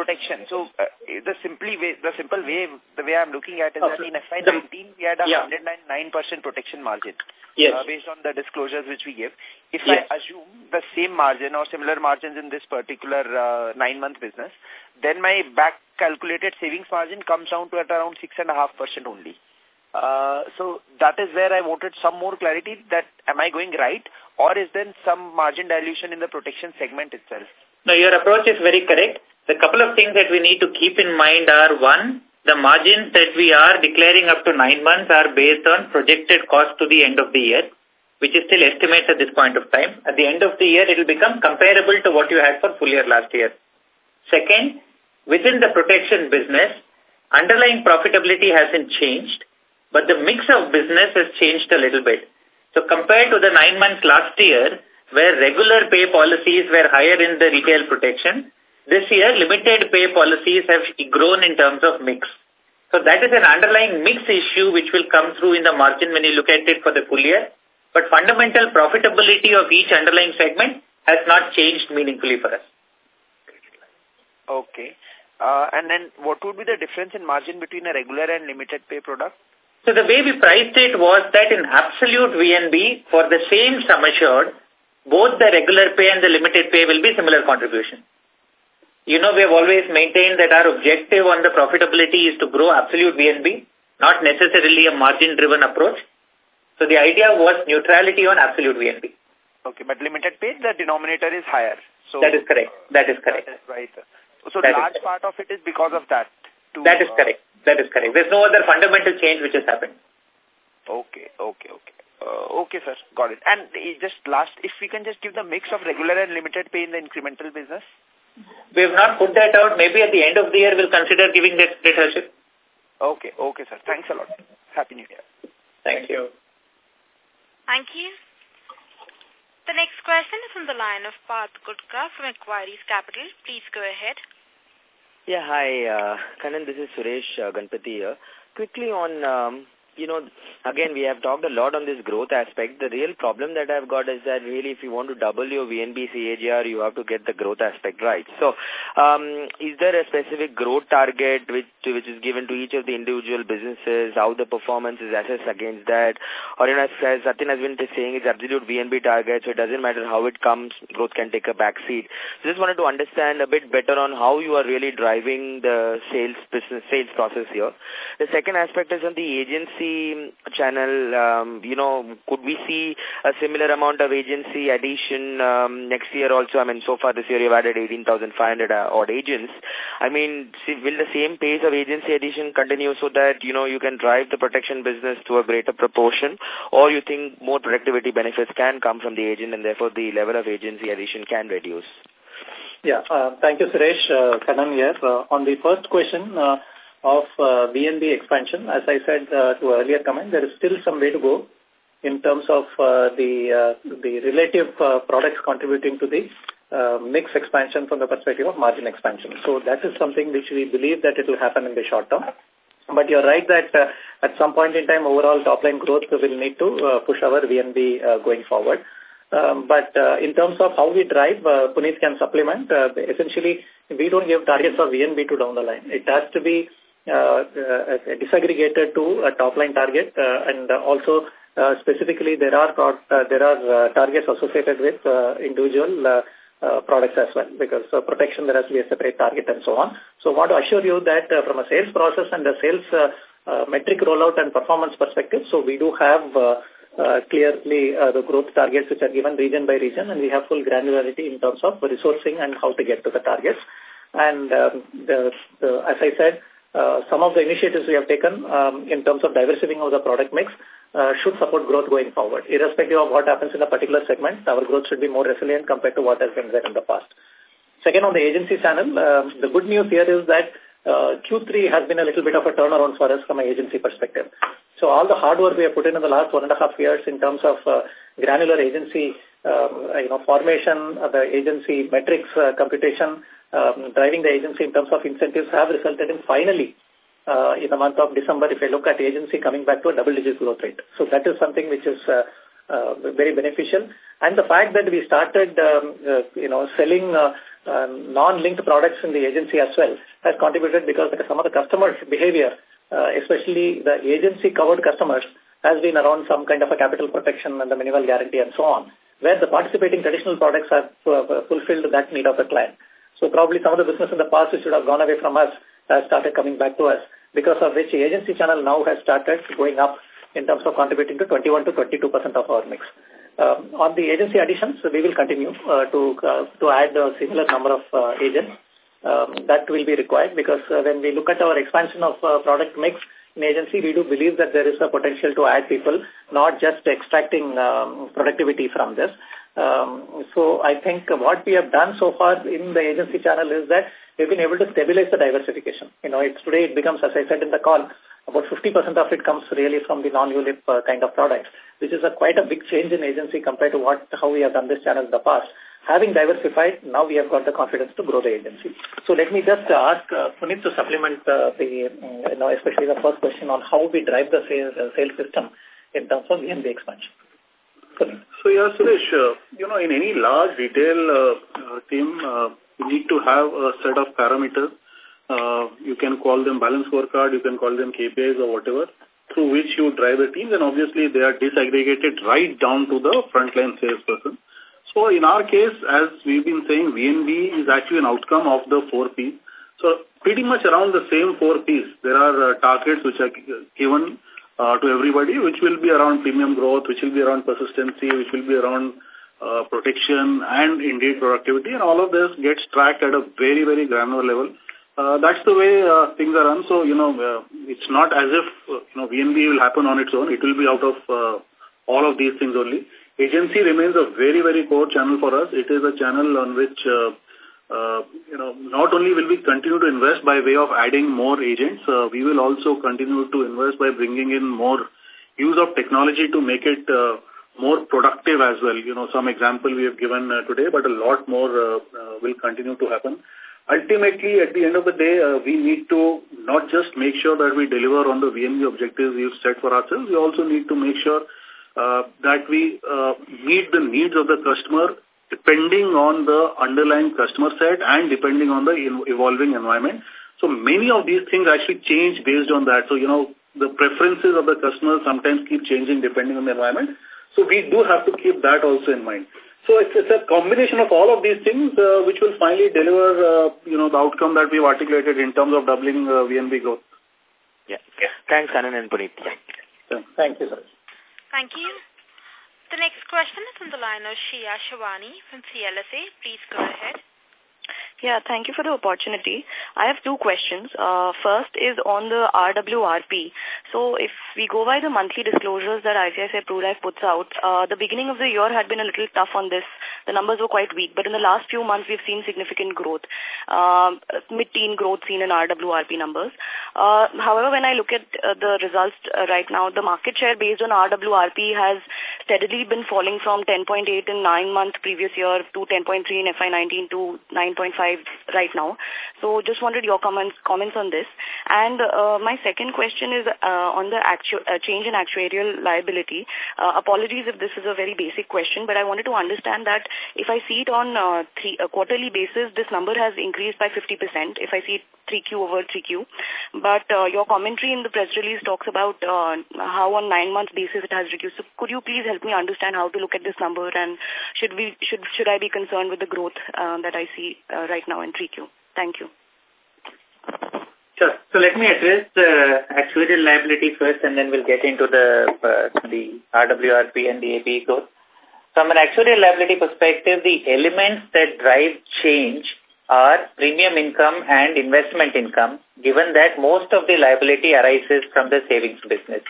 protection. So uh, the simply way, the simple way, the way I'm looking at is that in FY19 we had a yeah. 109% protection margin. Yes. Uh, based on the disclosures which we give. If yes. I assume the same margin or similar margins in this particular uh, nine-month business, then my back calculated savings margin comes down to at around 6.5% only. Uh, so that is where I wanted some more clarity that am I going right or is there some margin dilution in the protection segment itself? No, your approach is very correct. The couple of things that we need to keep in mind are, one, the margins that we are declaring up to nine months are based on projected cost to the end of the year, which is still estimates at this point of time. At the end of the year, it will become comparable to what you had for full year last year. Second, within the protection business, underlying profitability hasn't changed, but the mix of business has changed a little bit. So compared to the nine months last year, where regular pay policies were higher in the retail protection, this year, limited pay policies have grown in terms of mix. So that is an underlying mix issue which will come through in the margin when you look at it for the full year. But fundamental profitability of each underlying segment has not changed meaningfully for us. Okay. Uh, and then what would be the difference in margin between a regular and limited pay product? So the way we priced it was that in absolute VNB, for the same sum assured, both the regular pay and the limited pay will be similar contribution. You know, we have always maintained that our objective on the profitability is to grow absolute VNB, not necessarily a margin-driven approach. So the idea was neutrality on absolute VNB. Okay, but limited pay, the denominator is higher. So That is correct. That is correct. That is right. So that large part of it is because of that. To, that is uh, correct. That is correct. There's no other fundamental change which has happened. Okay, okay, okay. Uh, okay, sir. Got it. And just last, if we can just give the mix of regular and limited pay in the incremental business. We have not put that out. Maybe at the end of the year, we'll consider giving that leadership. Okay, okay, sir. Thanks a lot. Happy New Year. Thank you. Thank you. The next question is from the line of Parth Gutka from Equirus Capital. Please go ahead. Yeah, hi, uh, Kannan, this is Suresh uh, Ganpati here. Quickly on um, you know, again, we have talked a lot on this growth aspect. The real problem that I've got is that really if you want to double your VNB CAGR, you have to get the growth aspect right. So, um, is there a specific growth target which which is given to each of the individual businesses, how the performance is assessed against that? Or, you know, as Satyan has been saying, it's absolute VNB target, so it doesn't matter how it comes, growth can take a back seat. So just wanted to understand a bit better on how you are really driving the sales business, sales process here. The second aspect is on the agency channel, um, you know, could we see a similar amount of agency addition um, next year also? I mean, so far this year you've added 18,500 uh, odd agents. I mean, see, will the same pace of agency addition continue so that, you know, you can drive the protection business to a greater proportion? Or you think more productivity benefits can come from the agent and therefore the level of agency addition can reduce? Yeah, uh, thank you, Suresh. Uh, Kannan here. Uh, on the first question, uh, of uh, VNB expansion. As I said uh, to earlier comment, there is still some way to go in terms of uh, the uh, the relative uh, products contributing to the uh, mix expansion from the perspective of margin expansion. So that is something which we believe that it will happen in the short term. But you're right that uh, at some point in time, overall top-line growth will need to uh, push our VNB uh, going forward. Um, but uh, in terms of how we drive, uh, Puneet can supplement. Uh, essentially, we don't give targets of VNB to down the line. It has to be uh, uh, disaggregated to a top-line target uh, and also uh, specifically there are there are targets associated with individual products as well because protection there has to be a separate target and so on. So I want to assure you that from a sales process and a sales metric rollout and performance perspective, so we do have uh, clearly uh, the growth targets which are given region by region and we have full granularity in terms of resourcing and how to get to the targets. And um, the, the, as I said, uh, some of the initiatives we have taken um, in terms of diversifying of the product mix uh, should support growth going forward. Irrespective of what happens in a particular segment, our growth should be more resilient compared to what has been there in the past. Second, on the agency channel, uh, the good news here is that uh, Q3 has been a little bit of a turnaround for us from an agency perspective. So all the hard work we have put in in the last one and a half years in terms of uh, granular agency, uh, you know, formation, uh, the agency metrics uh, computation, um, driving the agency in terms of incentives have resulted in finally uh, in the month of December, if I look at the agency coming back to a double-digit growth rate. So that is something which is uh, uh, very beneficial. And the fact that we started, um, uh, you know, selling uh, uh, non-linked products in the agency as well has contributed because some of the customer behavior, uh, especially the agency-covered customers, has been around some kind of a capital protection and the minimal guarantee and so on, where the participating traditional products have uh, fulfilled that need of the client. So probably some of the business in the past which should have gone away from us has started coming back to us because of which the agency channel now has started going up in terms of contributing to 21 to 22% of our mix. Um, on the agency additions, we will continue uh, to uh, to add a similar number of uh, agents. Um, that will be required because uh, when we look at our expansion of uh, product mix in agency, we do believe that there is a potential to add people, not just extracting um, productivity from this. Um, so I think what we have done so far in the agency channel is that we've been able to stabilize the diversification. You know, it's today it becomes, as I said in the call, about 50% of it comes really from the non-ULIP uh, kind of products, which is a quite a big change in agency compared to what how we have done this channel in the past. Having diversified, now we have got the confidence to grow the agency. So let me just ask uh, Puneet to supplement uh, the, you know, especially the first question on how we drive the sales, uh, sales system in terms of VNB expansion. So, yeah, Suresh, uh, you know, in any large retail uh, uh, team, uh, you need to have a set of parameters. Uh, you can call them balance scorecard, you can call them KPIs or whatever, through which you drive the teams, and obviously they are disaggregated right down to the frontline salesperson. So in our case, as we've been saying, VNB is actually an outcome of the four Ps. So pretty much around the same four Ps, there are uh, targets which are given uh, to everybody, which will be around premium growth, which will be around persistency, which will be around uh, protection and indeed productivity. And all of this gets tracked at a very, very granular level. Uh, that's the way uh, things are run. So, you know, uh, it's not as if, uh, you know, VNB will happen on its own. It will be out of uh, all of these things only. Agency remains a very, very core channel for us. It is a channel on which uh, uh, you know, not only will we continue to invest by way of adding more agents, uh, we will also continue to invest by bringing in more use of technology to make it uh, more productive as well. You know, some example we have given uh, today, but a lot more uh, uh, will continue to happen. ultimately, at the end of the day, uh, we need to not just make sure that we deliver on the VNB objectives we've set for ourselves, we also need to make sure uh, that we uh, meet the needs of the customer depending on the underlying customer set and depending on the evolving environment. So many of these things actually change based on that. So, you know, the preferences of the customers sometimes keep changing depending on the environment. So we do have to keep that also in mind. So it's, it's a combination of all of these things uh, which will finally deliver, uh, you know, the outcome that we've articulated in terms of doubling uh, VNB growth. Yeah. yeah. Thanks, Anand and Puneet. Yeah. Thank you, sir. Thank you. The next question is on the line of Shreya Shivani from CLSA. Please go ahead. Yeah, thank you for the opportunity. I have two questions. Uh, first is on the RWRP. So if we go by the monthly disclosures that ICICI Pru Life puts out, uh, the beginning of the year had been a little tough on this. The numbers were quite weak, but in the last few months we've seen significant growth, uh, mid-teen growth seen in RWRP numbers. Uh, however, when I look at uh, the results uh, right now, the market share based on RWRP has steadily been falling from 10.8 in nine months previous year to 10.3 in FY19 to 9.5 right now. So just wanted your comments comments on this. And uh, my second question is uh, on the actual uh, change in actuarial liability. Uh, apologies if this is a very basic question, but I wanted to understand that if I see it on uh, three, a quarterly basis, this number has increased by 50%. If I see it 3Q over 3Q. But uh, your commentary in the press release talks about uh, how on nine-month basis it has reduced. So could you please help me understand how to look at this number and should we should should I be concerned with the growth uh, that I see uh, right now in 3Q? Thank you. Sure. So let me address the actuarial liability first and then we'll get into the uh, the RWRP and the APE growth. From an actuarial liability perspective, the elements that drive change are premium income and investment income, given that most of the liability arises from the savings business.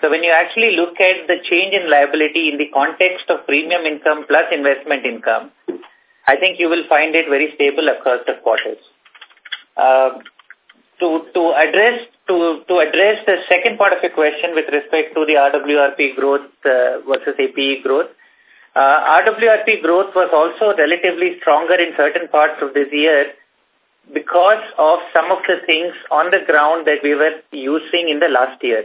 So when you actually look at the change in liability in the context of premium income plus investment income, I think you will find it very stable across the quarters. Uh, to to address to to address the second part of your question with respect to the RWRP growth uh, versus APE growth, uh, RWRP growth was also relatively stronger in certain parts of this year because of some of the things on the ground that we were using in the last year.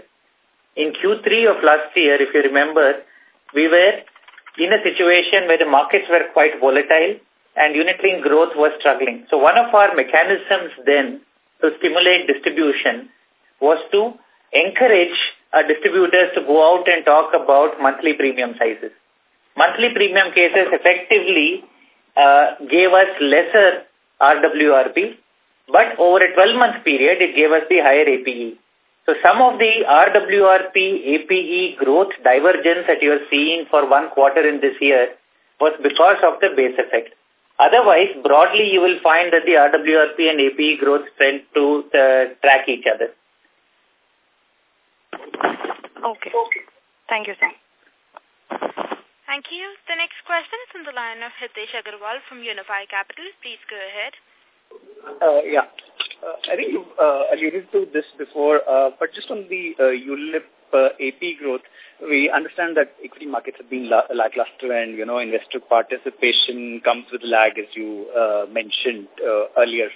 In Q3 of last year, if you remember, we were in a situation where the markets were quite volatile and unit-linked growth was struggling. So one of our mechanisms then to stimulate distribution was to encourage our distributors to go out and talk about monthly premium sizes monthly premium cases effectively uh, gave us lesser RWRP, but over a 12-month period, it gave us the higher APE. So some of the RWRP APE growth divergence that you are seeing for one quarter in this year was because of the base effect. Otherwise, broadly, you will find that the RWRP and APE growth tend to uh, track each other. Okay. Thank you, sir. Thank you. The next question is on the line of Hitesh Agarwal from Unifi Capital. Please go ahead. Uh, yeah. Uh, I think you uh, alluded to this before, uh, but just on the uh, ULIP uh, AP growth, we understand that equity markets have been la lackluster and, you know, investor participation comes with a lag, as you uh, mentioned uh, earlier,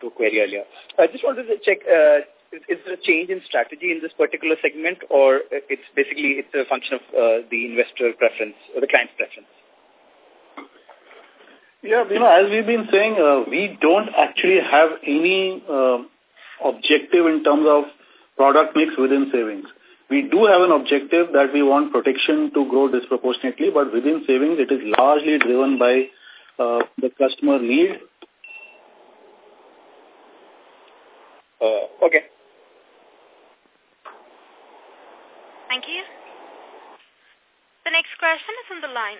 to query earlier. I just wanted to check, uh, is, is there a change in strategy in this particular segment or it's basically it's a function of uh, the investor preference or the client's preference? Yeah, you know, as we've been saying, uh, we don't actually have any uh, objective in terms of product mix within savings. We do have an objective that we want protection to grow disproportionately, but within savings, it is largely driven by uh, the customer need. Uh, okay. Thank you. The next question is on the line.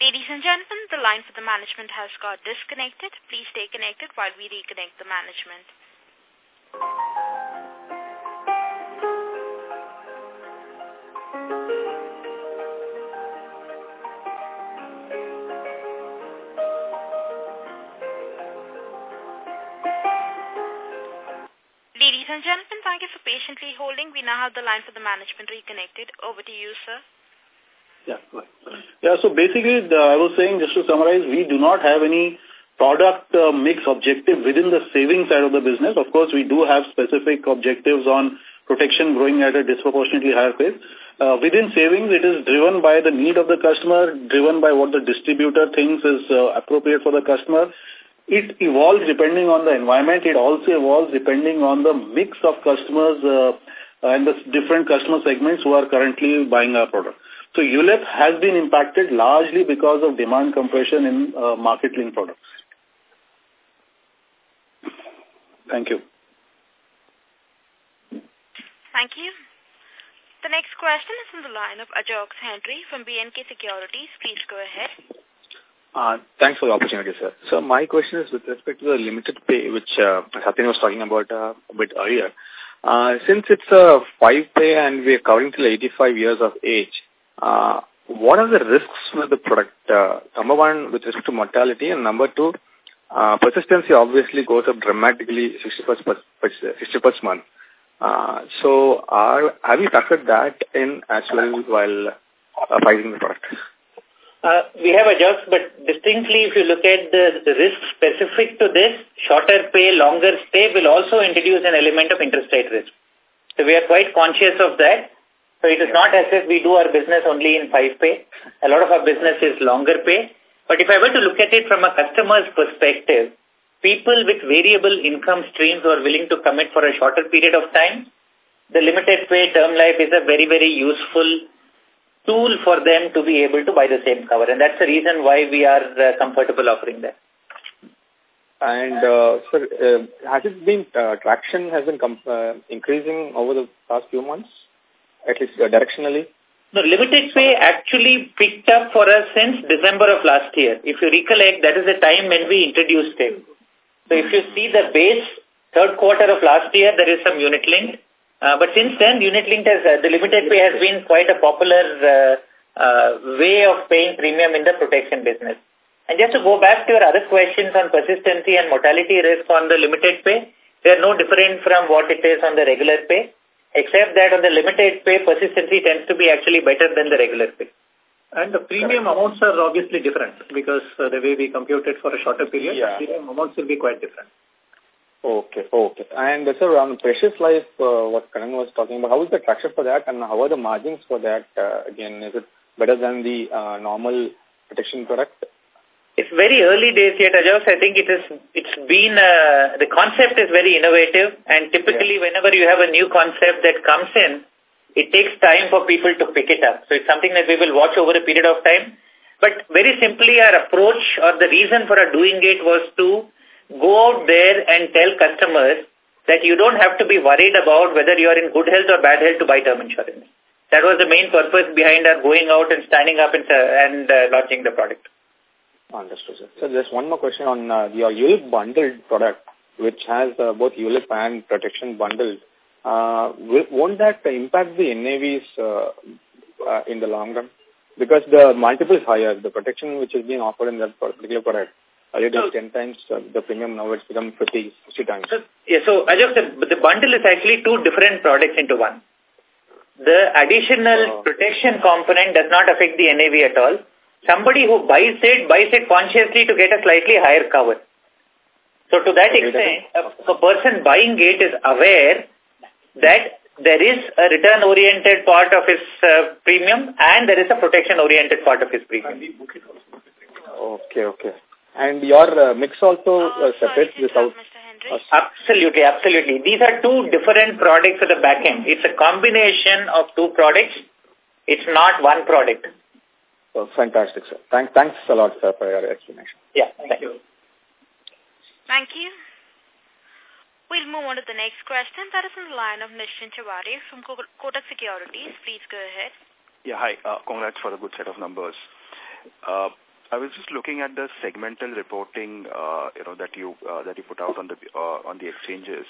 Ladies and gentlemen, the line for the management has got disconnected. Please stay connected while we reconnect the management. And gentlemen, thank you for patiently holding. We now have the line for the management reconnected. Over to you, sir. Yeah, Yeah, so basically, the, I was saying, just to summarize, we do not have any product uh, mix objective within the savings side of the business. Of course, we do have specific objectives on protection growing at a disproportionately higher pace. Uh, within savings, it is driven by the need of the customer, driven by what the distributor thinks is uh, appropriate for the customer. It evolves depending on the environment. It also evolves depending on the mix of customers uh, and the different customer segments who are currently buying our product. So ULIP has been impacted largely because of demand compression in uh, market-linked products. Thank you. Thank you. The next question is from the line of Ajox Henry from B&K Securities. Please go ahead. Uh, thanks for the opportunity, sir. So my question is with respect to the limited pay, which uh, Satyan was talking about uh, a bit earlier. Uh, since it's a five pay and we're covering till 85 years of age, uh, what are the risks with the product? Number one, with respect to mortality, and number two, persistency obviously goes up dramatically 60 per, month. Uh, so are, have you factored that in as well while pricing the product? Uh, we have adjusted, but distinctly if you look at the, the risk specific to this, shorter pay, longer stay will also introduce an element of interest rate risk. So we are quite conscious of that. So it is not as if we do our business only in five pay. A lot of our business is longer pay. But if I were to look at it from a customer's perspective, people with variable income streams who are willing to commit for a shorter period of time, the limited pay term life is a very, very useful tool for them to be able to buy the same cover. And that's the reason why we are uh, comfortable offering that. And, uh, sir, uh, has it been, uh, traction has been uh, increasing over the past few months, at least uh, directionally? No, limited pay actually picked up for us since December of last year. If you recollect, that is the time when we introduced it. So if you see the base, third quarter of last year, there is some unit link. Uh, but since then, unit link has, uh, the limited pay has been quite a popular uh, uh, way of paying premium in the protection business. And just to go back to your other questions on persistency and mortality risk on the limited pay, they are no different from what it is on the regular pay except that on the limited pay, persistency tends to be actually better than the regular pay. And the premium amounts are obviously different because uh, the way we compute it for a shorter period, yeah. premium amounts will be quite different. Okay, okay. And uh, sir, on Precious Life, uh, what Karan was talking about, how is the traction for that and how are the margins for that? Uh, again, is it better than the uh, normal protection product? It's very early days yet, Ajox. I think it is, it's been, uh, the concept is very innovative and typically yeah. whenever you have a new concept that comes in, it takes time for people to pick it up. So it's something that we will watch over a period of time. But very simply our approach or the reason for our doing it was to go out there and tell customers that you don't have to be worried about whether you are in good health or bad health to buy term insurance. That was the main purpose behind our going out and standing up and, uh, and uh, launching the product. Understood, sir. So just one more question on uh, your ULIP bundled product, which has uh, both ULIP and protection bundled. Uh, will, won't that impact the NAVs uh, uh, in the long run? Because the multiple is higher. The protection which is being offered in that particular product, earlier so, 10 times uh, the premium, now it's become 50, 60 times. So, yeah, so Ajak, the, the bundle is actually two different products into one. The additional oh. protection component does not affect the NAV at all somebody who buys it, buys it consciously to get a slightly higher cover. So to that extent, a, a person buying it is aware that there is a return-oriented part of his uh, premium and there is a protection-oriented part of his premium. Okay, okay. And your uh, mix also uh, separates this out? Absolutely, absolutely. These are two different products at the back end. It's a combination of two products. It's not one product. Oh, fantastic, sir. Thank, thanks a lot, sir, for your explanation. Yeah, thank, thank you. Thank you. We'll move on to the next question. That is in the line of Nischint Chawathe from Kotak Securities. Please go ahead. Yeah, hi. Uh, congrats for a good set of numbers. Uh, I was just looking at the segmental reporting, uh, you know, that you uh, that you put out on the uh, on the exchanges.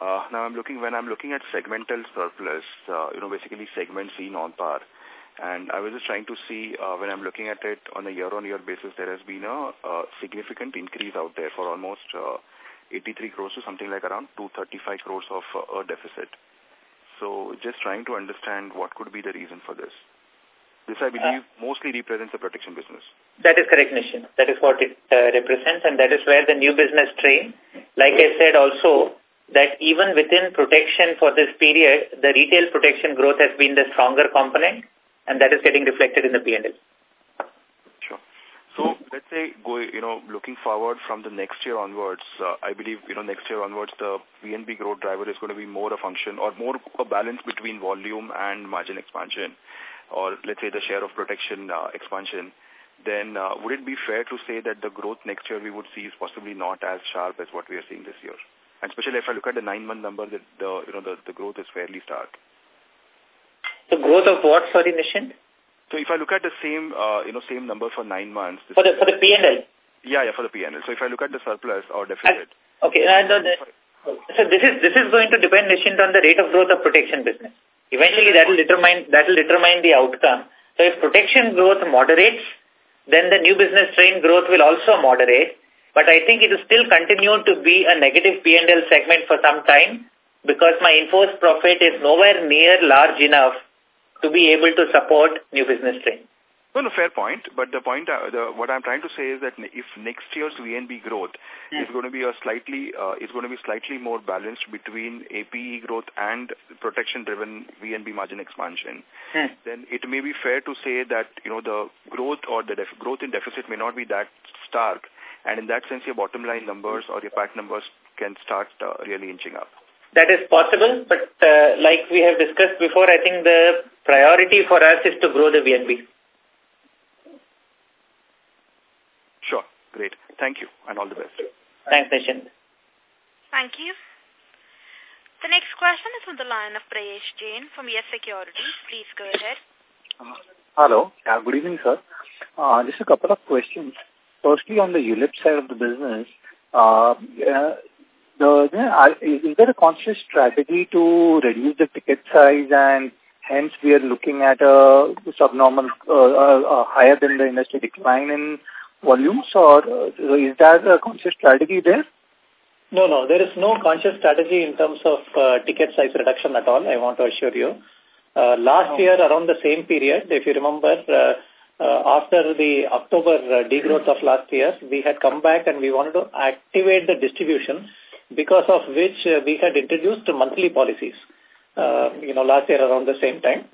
Now I'm looking when I'm looking at segmental surplus, you know, basically segment C non-par. And I was just trying to see, when I'm looking at it on a year-on-year -year basis, there has been a, significant increase out there for almost uh, 83 crores to something like around 235 crores of a deficit. So just trying to understand what could be the reason for this. This, I believe, uh, mostly represents the protection business. That is correct, Nishin. That is what it uh, represents, and that is where the new business train, like I said also, that even within protection for this period, the retail protection growth has been the stronger component, and that is getting reflected in the P&L. Sure. So let's say, go, you know, looking forward from the next year onwards, uh, I believe, you know, next year onwards, the VNB growth driver is going to be more a function or more a balance between volume and margin expansion, or let's say the share of protection uh, expansion. Then uh, would it be fair to say that the growth next year we would see is possibly not as sharp as what we are seeing this year? And especially if I look at the nine-month number, the, the you know the, the growth is fairly stark. The growth of what, sorry, Nishin? So if I look at the same, uh, you know, same number for nine months. For the, for the PNL? Yeah, yeah, for the PNL. So if I look at the surplus or deficit. I, okay, uh, the, so this is, this is going to depend, Nishin, on the rate of growth of protection business. Eventually that will determine, that will determine the outcome. So if protection growth moderates, then the new business train growth will also moderate. But I think it will still continue to be a negative P&L segment for some time because my enforced profit is nowhere near large enough to be able to support new business train. No, no, fair point. But the point, uh, the, what I'm trying to say is that if next year's VNB growth hmm. is going to be a slightly, uh, is going to be slightly more balanced between APE growth and protection-driven VNB margin expansion, hmm. then it may be fair to say that you know the growth or the growth in deficit may not be that stark, and in that sense, your bottom line numbers or your PAT numbers can start uh, really inching up. That is possible, but uh, like we have discussed before, I think the priority for us is to grow the VNB. Sure. Great. Thank you, and all the best. Thanks, Nishin. Thank you. The next question is on the line of Prayesh Jain from Yes Securities. Please go ahead. Uh, hello. Yeah, good evening, sir. Uh, just a couple of questions. Firstly, on the ULIP side of the business, uh, the, is there a conscious strategy to reduce the ticket size and hence we are looking at a subnormal, uh, uh, higher than the industry decline in volumes or is that a conscious strategy there? No, no, there is no conscious strategy in terms of uh, ticket size reduction at all, I want to assure you. Uh, last oh. year, around the same period, if you remember, uh, uh, after the October uh, degrowth of last year, we had come back and we wanted to activate the distribution because of which uh, we had introduced monthly policies, uh, you know, last year around the same time.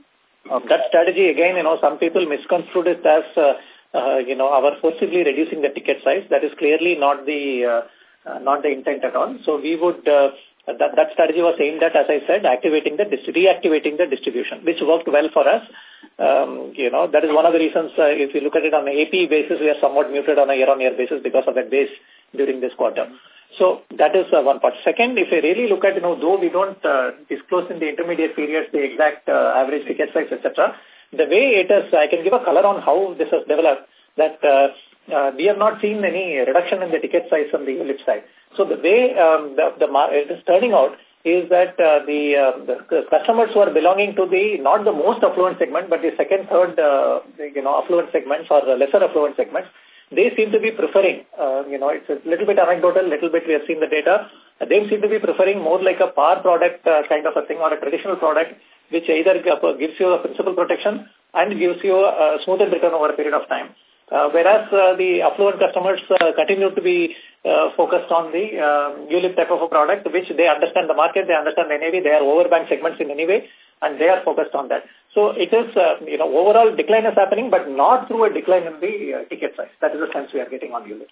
Um, that strategy, again, you know, some people misconstrued it as, uh, uh, you know, our forcibly reducing the ticket size. That is clearly not the uh, uh, not the intent at all. So we would, uh, that, that strategy was aimed at, as I said, activating the, reactivating the distribution, which worked well for us. Um, you know, that is one of the reasons, uh, if you look at it on an AP basis, we are somewhat muted on a year-on-year -year basis because of that base during this quarter. So that is uh, one part. Second, if you really look at, you know, though we don't uh, disclose in the intermediate periods the exact uh, average ticket size, etc., the way it is, I can give a color on how this has developed, that uh, uh, we have not seen any reduction in the ticket size on the ULIP side. So the way um, the, the it is turning out is that uh, the, uh, the customers who are belonging to the, not the most affluent segment, but the second, third, uh, you know, affluent segments or lesser affluent segments, they seem to be preferring, uh, you know, it's a little bit anecdotal, little bit we have seen the data. They seem to be preferring more like a par product uh, kind of a thing or a traditional product which either gives you a principal protection and gives you a smoother return over a period of time. Uh, whereas uh, the affluent customers uh, continue to be uh, focused on the uh, ULIP type of a product, which they understand the market, they understand the NAV, they are overbank segments in any way, and they are focused on that. So it is, uh, you know, overall decline is happening, but not through a decline in the uh, ticket size. That is the sense we are getting on ULIP.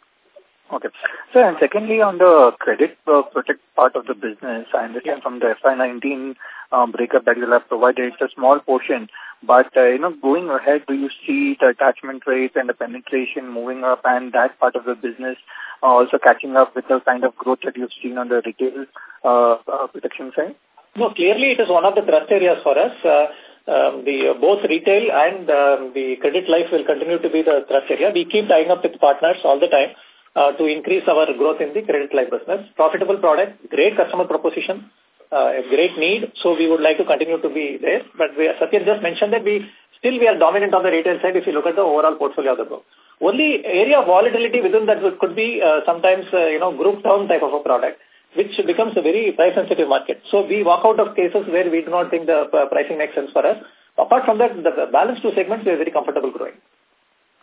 Okay. So, and secondly, on the credit uh, protect part of the business, I understand from the FY19 um, breakup that you have provided, it's a small portion. But, uh, you know, going ahead, do you see the attachment rates and the penetration moving up and that part of the business uh, also catching up with the kind of growth that you've seen on the retail uh, uh, protection side? No, clearly it is one of the thrust areas for us. Uh, um, the uh, both retail and um, the credit life will continue to be the thrust area. We keep tying up with partners all the time uh, to increase our growth in the credit life business. Profitable product, great customer proposition, uh, a great need. So we would like to continue to be there. But we, Satyan just mentioned that we still we are dominant on the retail side if you look at the overall portfolio of the book. Only area of volatility within that could be uh, sometimes, uh, you know, group term type of a product, which becomes a very price-sensitive market. So we walk out of cases where we do not think the uh, pricing makes sense for us. Apart from that, the balance two segments, we are very comfortable growing.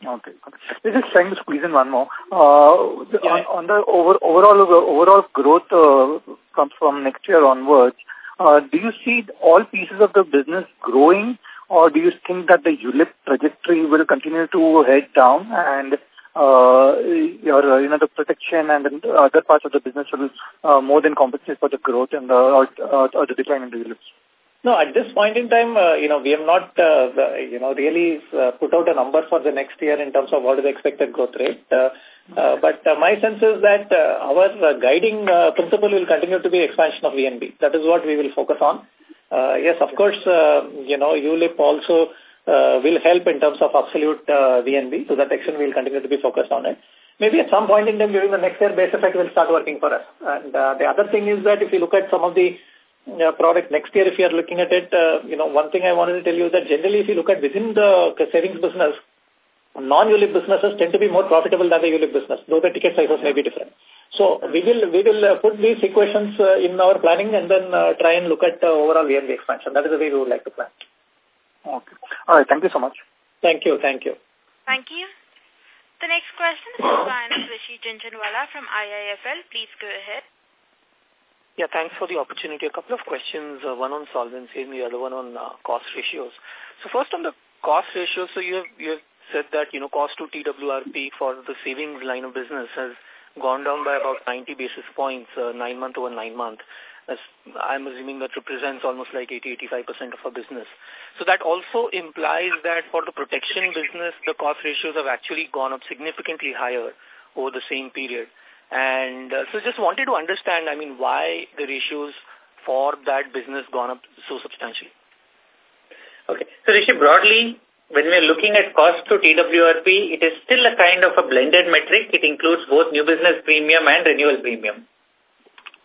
Okay. okay. Just trying to squeeze in one more. Uh, yeah. on, on, the over, overall overall growth uh, comes from next year onwards. Uh, do you see all pieces of the business growing, or do you think that the ULIP trajectory will continue to head down and uh, your uh, you know the protection and the other parts of the business will uh, more than compensate for the growth and the or, or the decline in the ULIPs? No, at this point in time, uh, you know, we have not, uh, you know, really uh, put out a number for the next year in terms of what is the expected growth rate. Uh, uh, but uh, my sense is that uh, our uh, guiding uh, principle will continue to be expansion of VNB. That is what we will focus on. Uh, yes, of course, uh, you know, ULIP also uh, will help in terms of absolute uh, VNB. To that extent, we will continue to be focused on it. Maybe at some point in time during the next year, base effect will start working for us. And uh, the other thing is that if you look at some of the uh, product next year, if you are looking at it, uh, you know, one thing I wanted to tell you is that generally if you look at within the savings business, non-ULIP businesses tend to be more profitable than the ULIP business, though the ticket sizes may be different. So we will we will uh, put these equations uh, in our planning and then uh, try and look at uh, overall VNB expansion. That is the way we would like to plan. Okay. All right. Thank you so much. Thank you. Thank you. Thank you. The next question is from Rishi Jhunjhunwala from IIFL. Please go ahead. Yeah, thanks for the opportunity. A couple of questions, uh, one on solvency and the other one on uh, cost ratios. So first on the cost ratios, so you have, you have said that, you know, cost to TWRP for the savings line of business has gone down by about 90 basis points, uh, nine month over nine month. As I'm assuming that represents almost like 80-85% of our business. So that also implies that for the protection business, the cost ratios have actually gone up significantly higher over the same period. And uh, so just wanted to understand, I mean, why the ratios for that business gone up so substantially. Okay. So Rishi, broadly, when we're looking at cost to TWRP, it is still a kind of a blended metric. It includes both new business premium and renewal premium.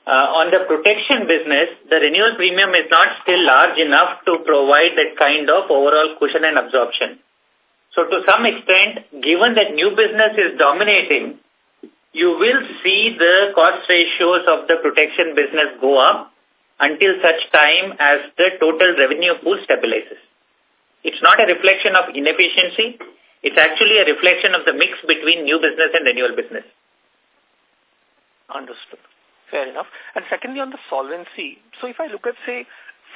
Uh, on the protection business, the renewal premium is not still large enough to provide that kind of overall cushion and absorption. So to some extent, given that new business is dominating, you will see the cost ratios of the protection business go up until such time as the total revenue pool stabilizes. It's not a reflection of inefficiency. It's actually a reflection of the mix between new business and renewal business. Understood. Fair enough. And secondly, on the solvency, so if I look at, say,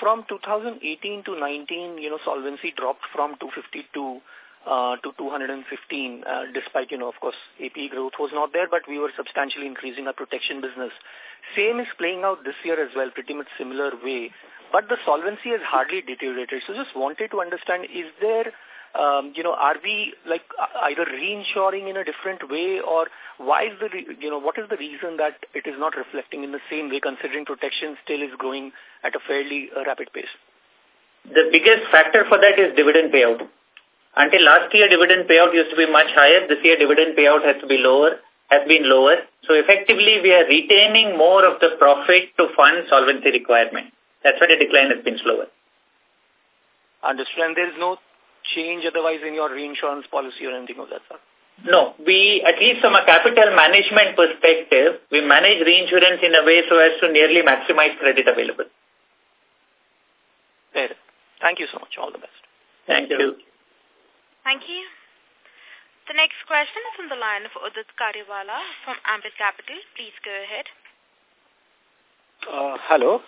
from 2018 to 19, you know, solvency dropped from 252 uh, to 215, uh, despite, you know, of course, AP growth was not there, but we were substantially increasing our protection business. Same is playing out this year as well, pretty much similar way. But the solvency has hardly deteriorated. So just wanted to understand, is there, um, you know, are we like either reinsuring in a different way or why is the, you know, what is the reason that it is not reflecting in the same way considering protection still is growing at a fairly uh, rapid pace? The biggest factor for that is dividend payout. Until last year, dividend payout used to be much higher. This year, dividend payout has to be lower, has been lower. So effectively, we are retaining more of the profit to fund solvency requirement. That's why the decline has been slower. Understood. And there is no change otherwise in your reinsurance policy or anything of that sort? No, we, at least from a capital management perspective, we manage reinsurance in a way so as to nearly maximize credit available. Fair. Thank you so much. All the best. Thank, Thank you. you. Thank you. The next question is from the line of Udit Kariwala from Ambit Capital. Please go ahead. Uh, hello.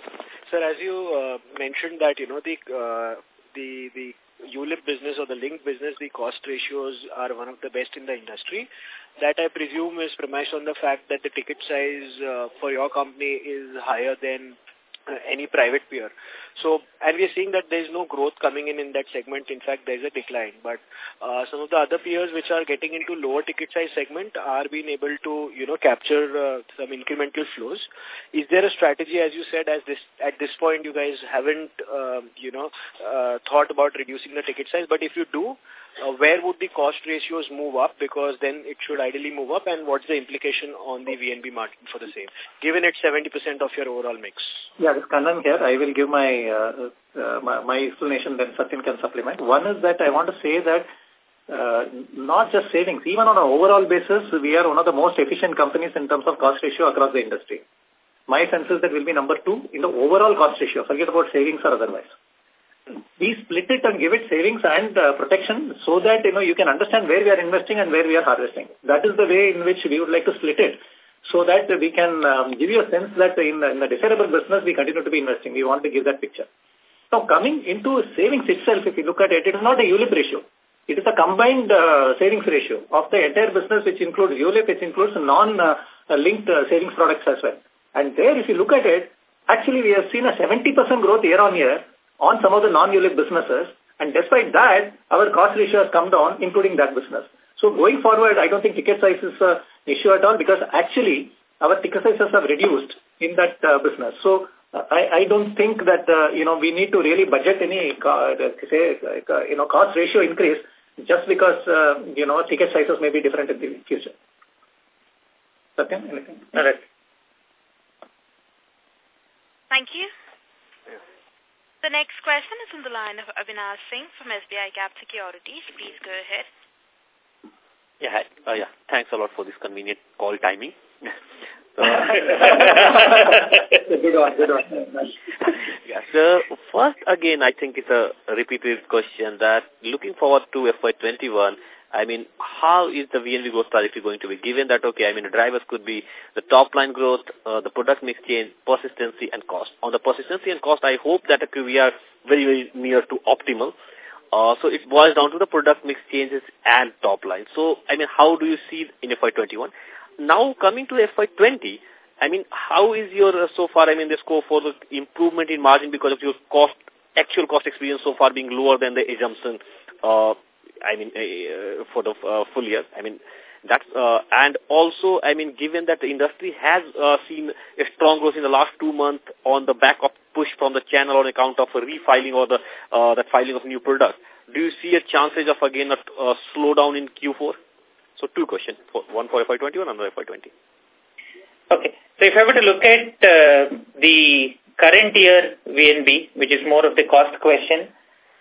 Sir, as you uh, mentioned that, you know, the, uh, the, the ULIP business or the link business, the cost ratios are one of the best in the industry. That I presume is premised on the fact that the ticket size uh, for your company is higher than uh, any private peer. So, and we are seeing that there is no growth coming in in that segment. In fact, there is a decline. But uh, some of the other peers which are getting into lower ticket size segment are being able to, you know, capture uh, some incremental flows. Is there a strategy, as you said, as this at this point you guys haven't, uh, you know, uh, thought about reducing the ticket size? But if you do, uh, where would the cost ratios move up because then it should ideally move up and what's the implication on the VNB margin for the same, given it's 70% of your overall mix? Yeah, this Kannan here. I will give my, uh, uh, my, my explanation then Satyan can supplement. One is that I want to say that uh, not just savings, even on an overall basis, we are one of the most efficient companies in terms of cost ratio across the industry. My sense is that we'll be number two in the overall cost ratio. Forget about savings or otherwise. we split it and give it savings and uh, protection so that, you know, you can understand where we are investing and where we are harvesting. That is the way in which we would like to split it so that we can um, give you a sense that in, in the desirable business, we continue to be investing. We want to give that picture. Now, coming into savings itself, if you look at it, it is not a ULIP ratio. It is a combined uh, savings ratio of the entire business, which includes ULIP, which includes non-linked uh, uh, savings products as well. And there, if you look at it, actually we have seen a 70% growth year on year on some of the non-ULIP businesses. And despite that, our cost ratio has come down, including that business. So going forward, I don't think ticket size is an issue at all because actually our ticket sizes have reduced in that uh, business. So uh, I, I don't think that, uh, you know, we need to really budget any, uh, say, uh, you know, cost ratio increase just because, uh, you know, ticket sizes may be different in the future. Satyan, anything? All right. Thank you. The next question is from the line of Avinash Singh from SBI Cap Securities. Please go ahead. Yeah, hi. Uh, yeah, thanks a lot for this convenient call timing. (laughs) good one, good one. yeah, so first again, I think it's a repeated question that looking forward to FY21, I mean, how is the VNB growth trajectory going to be? Given that, okay, I mean, the drivers could be the top line growth, uh, the product mix change, persistency, and cost. On the persistency and cost, I hope that okay, we are very, very near to optimal. Uh, so it boils down to the product mix changes and top line. So, I mean, how do you see in FY21? Now, coming to FY20, I mean, how is your, uh, so far, I mean, the scope for the improvement in margin because of your cost, actual cost experience so far being lower than the assumption uh, I mean, uh, for the uh, full year. I mean, that's, uh, and also, I mean, given that the industry has uh, seen a strong growth in the last two months on the back of push from the channel on account of refiling or the uh, that filing of new products, do you see a chances of again a slowdown in Q4? So two questions, one for FY20, one another FY20. Okay. So if I were to look at uh, the current year VNB, which is more of the cost question,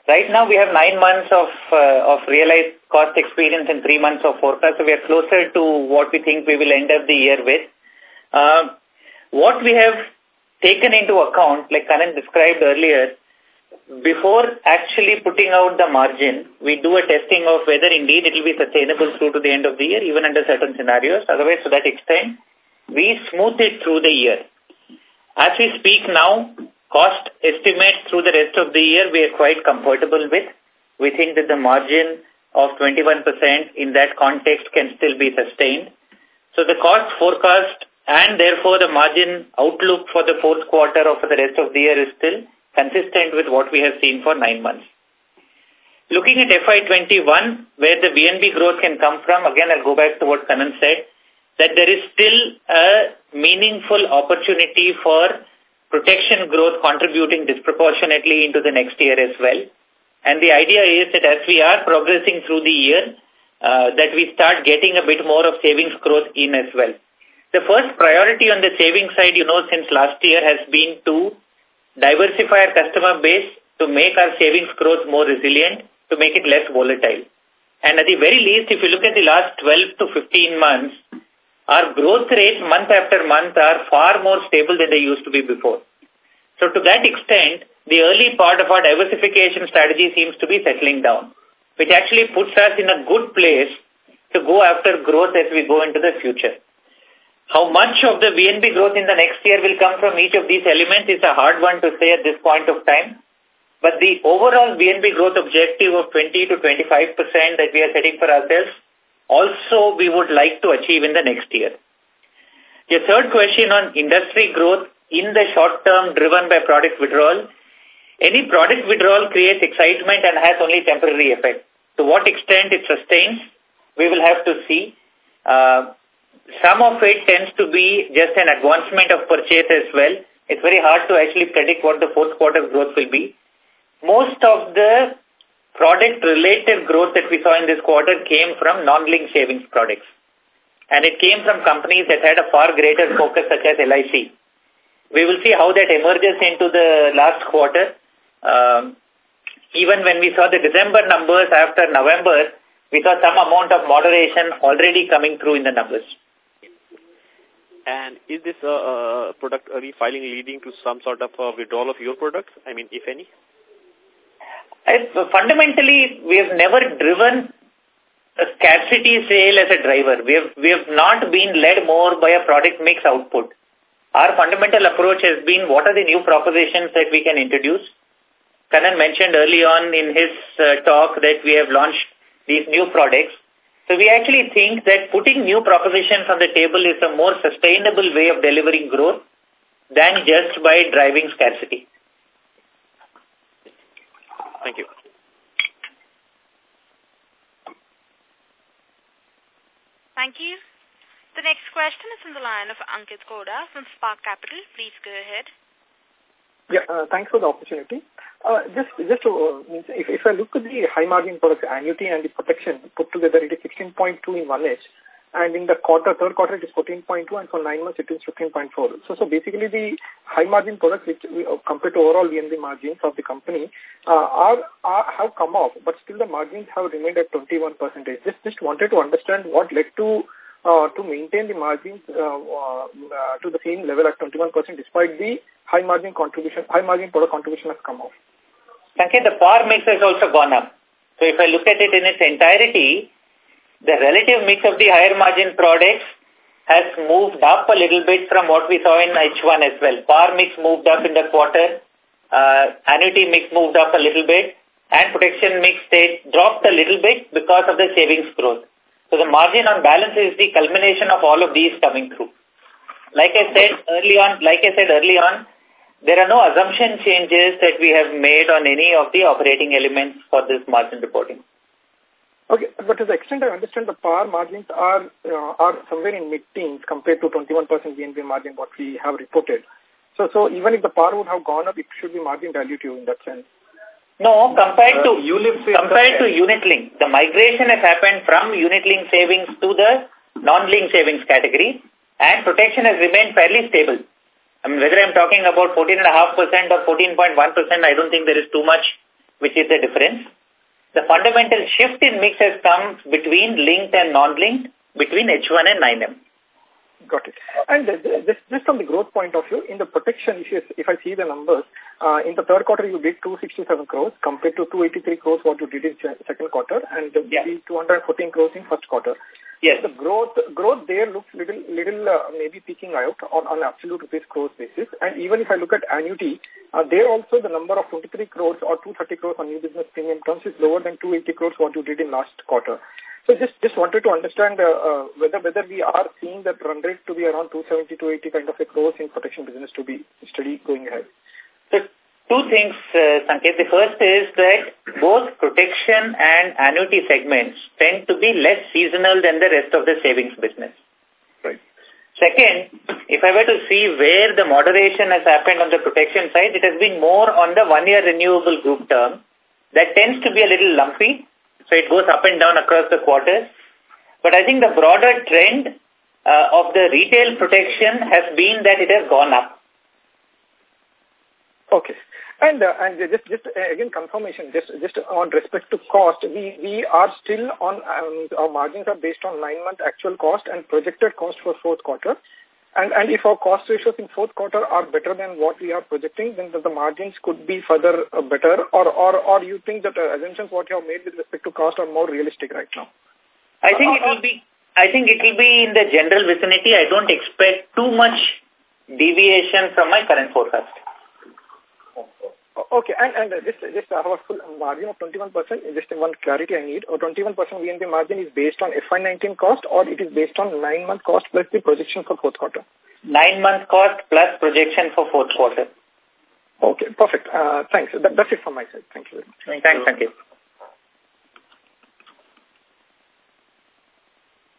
Right now, we have nine months of uh, of realized cost experience in three months of forecast. So we are closer to what we think we will end up the year with. Uh, what we have taken into account, like Kannan described earlier, before actually putting out the margin, we do a testing of whether indeed it will be sustainable through to the end of the year, even under certain scenarios. Otherwise, to that extent, we smooth it through the year. As we speak now, cost estimates through the rest of the year we are quite comfortable with. We think that the margin of 21% in that context can still be sustained. So the cost forecast and therefore the margin outlook for the fourth quarter or for the rest of the year is still consistent with what we have seen for nine months. Looking at FY21, where the VNB growth can come from, again I'll go back to what Kannan said, that there is still a meaningful opportunity for protection growth contributing disproportionately into the next year as well. And the idea is that as we are progressing through the year, uh, that we start getting a bit more of savings growth in as well. The first priority on the savings side, you know, since last year has been to diversify our customer base to make our savings growth more resilient, to make it less volatile. And at the very least, if you look at the last 12 to 15 months, our growth rates month after month are far more stable than they used to be before. So to that extent, the early part of our diversification strategy seems to be settling down, which actually puts us in a good place to go after growth as we go into the future. How much of the VNB growth in the next year will come from each of these elements is a hard one to say at this point of time. But the overall VNB growth objective of 20 to 25% that we are setting for ourselves also we would like to achieve in the next year. The third question on industry growth in the short term driven by product withdrawal. Any product withdrawal creates excitement and has only temporary effect. To what extent it sustains, we will have to see. Uh, some of it tends to be just an advancement of purchase as well. It's very hard to actually predict what the fourth quarter growth will be. Most of the product-related growth that we saw in this quarter came from non-linked savings products. And it came from companies that had a far greater focus such as LIC. We will see how that emerges into the last quarter. Um, even when we saw the December numbers after November, we saw some amount of moderation already coming through in the numbers. And is this uh, product refiling leading to some sort of uh, withdrawal of your products? I mean, if any? I, fundamentally, we have never driven a scarcity sale as a driver. We have, we have not been led more by a product mix output. Our fundamental approach has been what are the new propositions that we can introduce. Kannan mentioned early on in his uh, talk that we have launched these new products. So we actually think that putting new propositions on the table is a more sustainable way of delivering growth than just by driving scarcity. Thank you. Thank you. The next question is from the line of Sanket Godha from Spark Capital. Please go ahead. Yeah, uh, thanks for the opportunity. Uh, just just to, uh, if, if I look at the high margin products, annuity and the protection put together, it is 16.2 in H1. And in the quarter, third quarter, it is 14.2, and for nine months, it is 15.4. So, so basically, the high margin products, which we, uh, compared to overall VNB margins of the company, uh, are, are have come off, but still the margins have remained at 21 percentage. Just just wanted to understand what led to uh, to maintain the margins uh, uh, to the same level at 21% despite the high margin contribution, high margin product contribution has come off. Sanket, the par mix has also gone up. So if I look at it in its entirety, the relative mix of the higher margin products has moved up a little bit from what we saw in H1 as well. Par mix moved up in the quarter, uh, annuity mix moved up a little bit, and protection mix stayed, dropped a little bit because of the savings growth. So the margin on balance is the culmination of all of these coming through. Like I said early on, like I said early on, there are no assumption changes that we have made on any of the operating elements for this margin reporting. Okay, but to the extent I understand, the par margins are uh, are somewhere in mid-teens compared to 21% VNB margin what we have reported. So, so even if the par would have gone up, it should be margin dilutive in that sense. No, compared to uh, compared to unit link, the migration has happened from unit link savings to the non-link savings category, and protection has remained fairly stable. I mean, whether I'm talking about 14.5% or 14.1%, I don't think there is too much which is the difference. The fundamental shift in mix has come between linked and non-linked, between H1 and 9M. Got it. And just, just from the growth point of view, in the protection, if, you, if I see the numbers, uh, in the third quarter you did 267 crores compared to 283 crores what you did in second quarter and yeah. 214 crores in first quarter. Yes. The growth growth there looks little little uh, maybe peaking out on, on absolute rupees crores basis. And even if I look at annuity, uh, there also the number of 23 crores or 230 crores on new business premium terms is lower than 280 crores what you did in last quarter. So just just wanted to understand uh, uh, whether whether we are seeing that run rate to be around 270 to 80 kind of a growth in protection business to be steady going ahead. So two things, uh, Sanket. The first is that both protection and annuity segments tend to be less seasonal than the rest of the savings business. Right. Second, if I were to see where the moderation has happened on the protection side, it has been more on the one-year renewable group term. That tends to be a little lumpy so it goes up and down across the quarters. But I think the broader trend uh, of the retail protection has been that it has gone up. Okay. And uh, and just just uh, again confirmation just just on respect to cost we we are still on um, our margins are based on nine month actual cost and projected cost for fourth quarter and and if our cost ratios in fourth quarter are better than what we are projecting, then the, the margins could be further uh, better, or or or you think that uh, assumptions what you have made with respect to cost are more realistic right now? I think it will be. I think it will be in the general vicinity. I don't expect too much deviation from my current forecast. Okay, and, and just, just our full margin of 21%, just one clarity I need, or 21% VNB margin is based on FY19 cost or it is based on 9-month cost plus the projection for fourth quarter? 9-month cost plus projection for fourth quarter. Okay, perfect. Uh, thanks. That, that's it from my side. Thank you very much. Thank Thanks, thank you.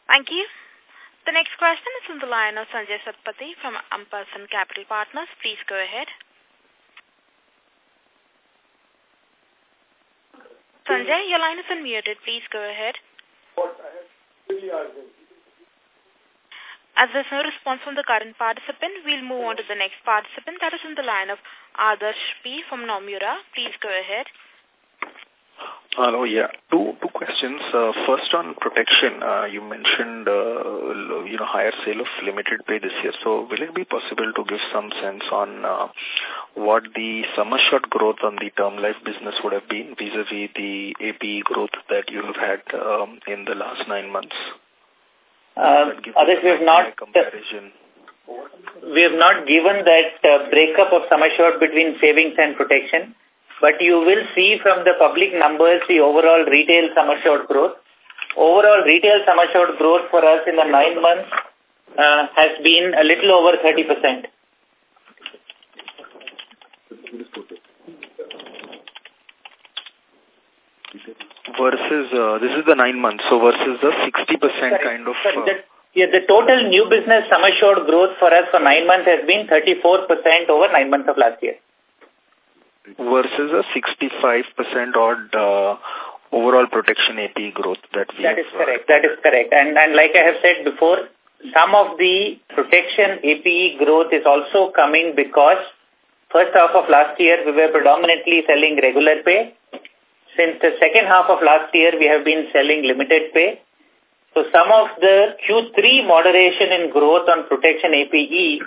Thank you. The next question is from the line of Sanjay Satpathy from Ampersand Capital Partners. Please go ahead. Sanjay, your line is unmuted. Please go ahead. As there's no response from the current participant, we'll move on to the next participant. That is in the line of Adarsh P. from Nomura. Please go ahead. Hello, yeah. Two two questions. Uh, first on protection, uh, you mentioned uh, you know higher sale of limited pay this year. So will it be possible to give some sense on uh, what the sum assured growth on the term life business would have been vis-a-vis -vis the AP growth that you have had um, in the last nine months? Uh, others we have not comparison. we have not given that uh, breakup of sum assured between savings and protection, but you will see from the public numbers the overall retail sum assured growth. Overall retail sum assured growth for us in the nine months uh, has been a little over 30%. Versus, uh, this is the nine months, so versus the 60% kind of... Uh, the, yeah, the total new business sum assured growth for us for nine months has been 34% over nine months of last year. Versus a 65% odd uh, overall protection AP growth that we That have, is correct. That is correct. And, and like I have said before, some of the protection APE growth is also coming because first half of last year we were predominantly selling regular pay. Since the second half of last year we have been selling limited pay. So some of the Q3 moderation in growth on protection APE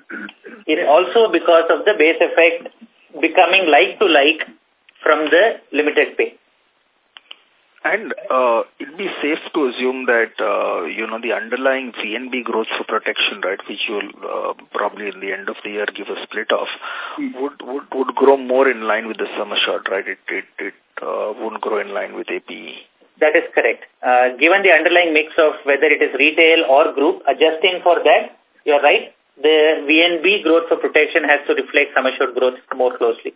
is also because of the base effect becoming like to like from the limited pay. And uh, it'd be safe to assume that, uh, you know, the underlying VNB growth for protection, right, which you'll uh, probably in the end of the year give a split of, mm. would, would, would grow more in line with the sum assured, right? It, it, it uh, wouldn't grow in line with APE. That is correct. Uh, given the underlying mix of whether it is retail or group, adjusting for that, you're right. The VNB growth for protection has to reflect sum assured growth more closely.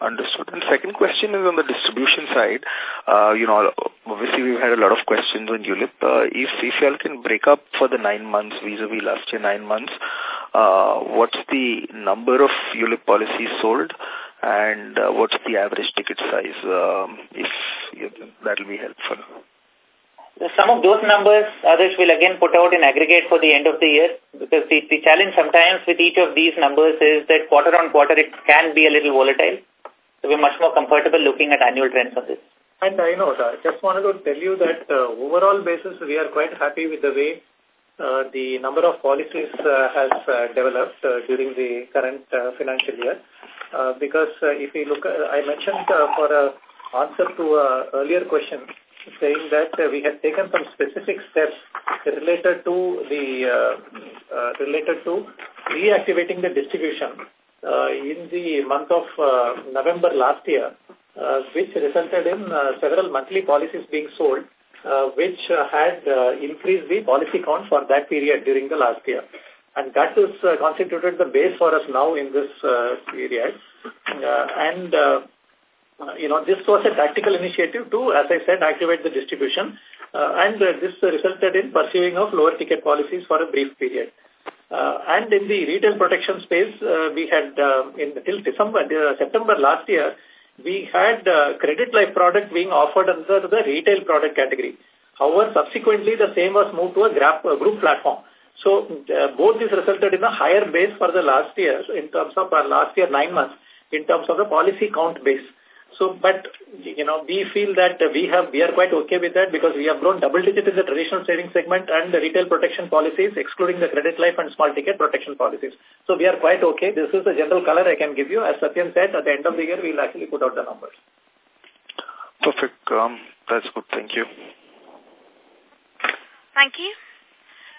Understood. And second question is on the distribution side. Uh, you know, obviously we've had a lot of questions on ULIP. Uh, if, if you all can break up for the nine months vis-a-vis -vis last year nine months, uh, what's the number of ULIP policies sold and uh, what's the average ticket size? Um, if you, that will be helpful. Some of those numbers, others will again put out in aggregate for the end of the year because the, the challenge sometimes with each of these numbers is that quarter on quarter it can be a little volatile. So we're much more comfortable looking at annual trends on this. And I know that. Just wanted to tell you that uh, overall basis, we are quite happy with the way uh, the number of policies uh, has uh, developed uh, during the current uh, financial year. Uh, because uh, if you look, uh, I mentioned uh, for a answer to a earlier question, saying that uh, we had taken some specific steps related to the uh, uh, related to reactivating the distribution uh, in the month of uh, November last year, uh, which resulted in several monthly policies being sold, which had increased the policy count for that period during the last year. And that is constituted the base for us now in this period. and uh, you know, this was a tactical initiative to, as I said, activate the distribution. Uh, and uh, this resulted in pursuing of lower ticket policies for a brief period. Uh, and in the retail protection space, uh, we had, uh, in till December, uh, September last year, we had uh, credit life product being offered under the retail product category. However, subsequently, the same was moved to a uh, group platform. So, uh, both this resulted in a higher base for the last year, in terms of our last year nine months, in terms of the policy count base. So, but, you know, we feel that we have, we are quite okay with that because we have grown double digit in the traditional savings segment and the retail protection policies, excluding the credit life and small ticket protection policies. So we are quite okay. This is the general color I can give you. As Satyan said, at the end of the year, we'll actually put out the numbers. Perfect. Um, that's good. Thank you. Thank you.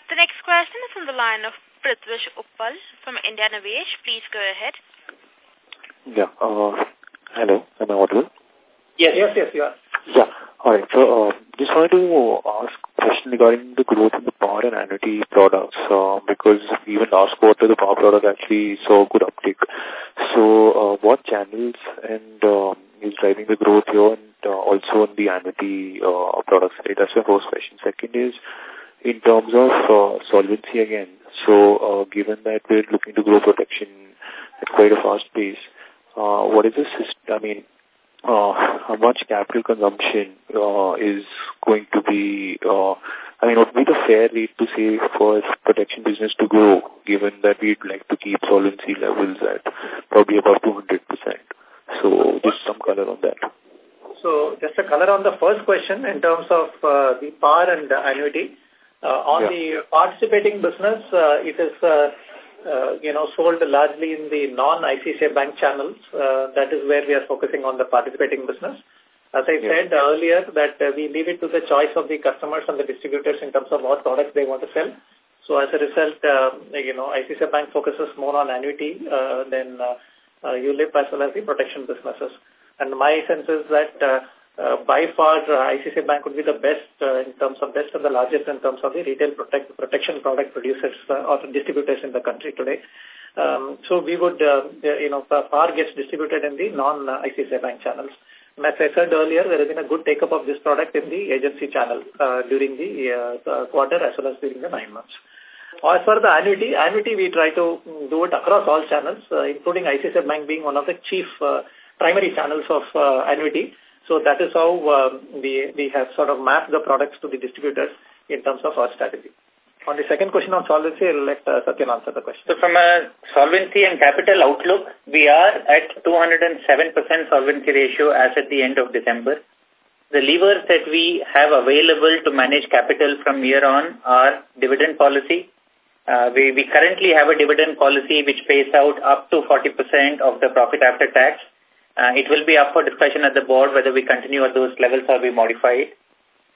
The next question is from the line of Prithvish Uppal from India Nivesh. Please go ahead. Yeah. Uh, Hello, am I audible? Yes, yes, yes, you are. Yeah, all right. So, uh, just wanted to ask a question regarding the growth in the par and annuity products, uh, because even last quarter the par product actually saw good uptick. So, uh, what channels and um, is driving the growth here and uh, also in the annuity uh, products? Right? That's my first question. Second is, in terms of uh, solvency again, so uh, given that we're looking to grow protection at quite a fast pace, uh, what is the system, I mean, uh, how much capital consumption uh, is going to be, uh, I mean, what would be the fair rate to say for protection business to grow, given that we'd like to keep solvency levels at probably about 200%. So just some color on that. So just a color on the first question in terms of uh, the PAR and the annuity. Uh, on yeah. the participating business, uh, it is uh, uh, you know, sold largely in the non-ICICI bank channels. Uh, that is where we are focusing on the participating business. As I yeah. said earlier, that uh, we leave it to the choice of the customers and the distributors in terms of what products they want to sell. So as a result, uh, you know, ICICI Bank focuses more on annuity uh, than uh, uh, ULIP as well as the protection businesses. And my sense is that uh, uh, by far uh, ICICI Bank would be the best uh, in terms of best and the largest in terms of the retail protect, protection product producers uh, or distributors in the country today. Um, so we would, uh, you know, far gets distributed in the non-ICICI Bank channels. And as I said earlier, there has been a good take-up of this product in the agency channel uh, during the uh, quarter as well as during the nine months. As for the annuity, annuity we try to do it across all channels, uh, including ICICI Bank being one of the chief uh, primary channels of uh, annuity. So that is how um, we, we have sort of mapped the products to the distributors in terms of our strategy. On the second question on solvency, I'll let uh, answer the question. So from a solvency and capital outlook, we are at 207% solvency ratio as at the end of December. The levers that we have available to manage capital from here on are dividend policy. Uh, we, we currently have a dividend policy which pays out up to 40% of the profit after tax uh, it will be up for discussion at the board whether we continue at those levels or we modify it.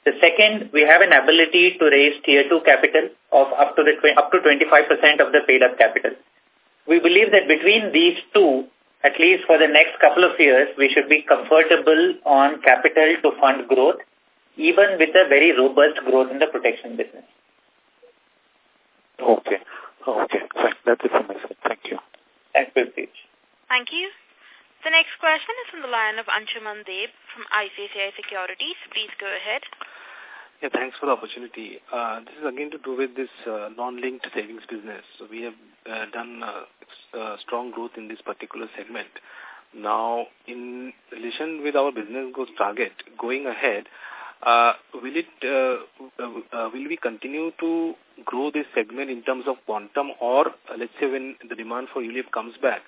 The second, we have an ability to raise tier 2 capital of up to the up to 25% of the paid up capital. We believe that between these two, at least for the next couple of years, we should be comfortable on capital to fund growth, even with a very robust growth in the protection business. Okay. Okay. Fine. That's it from my side. Thank you. Thanks, Prithvish. Thank you. The next question is from the line of Anshuman Deb from ICICI Securities. Please go ahead. Yeah, thanks for the opportunity. Uh, this is again to do with this uh, non-linked savings business. So we have uh, done uh, uh, strong growth in this particular segment. Now, in relation with our business growth target, going ahead, uh, will it uh, uh, will we continue to grow this segment in terms of quantum or uh, let's say when the demand for ULIP comes back,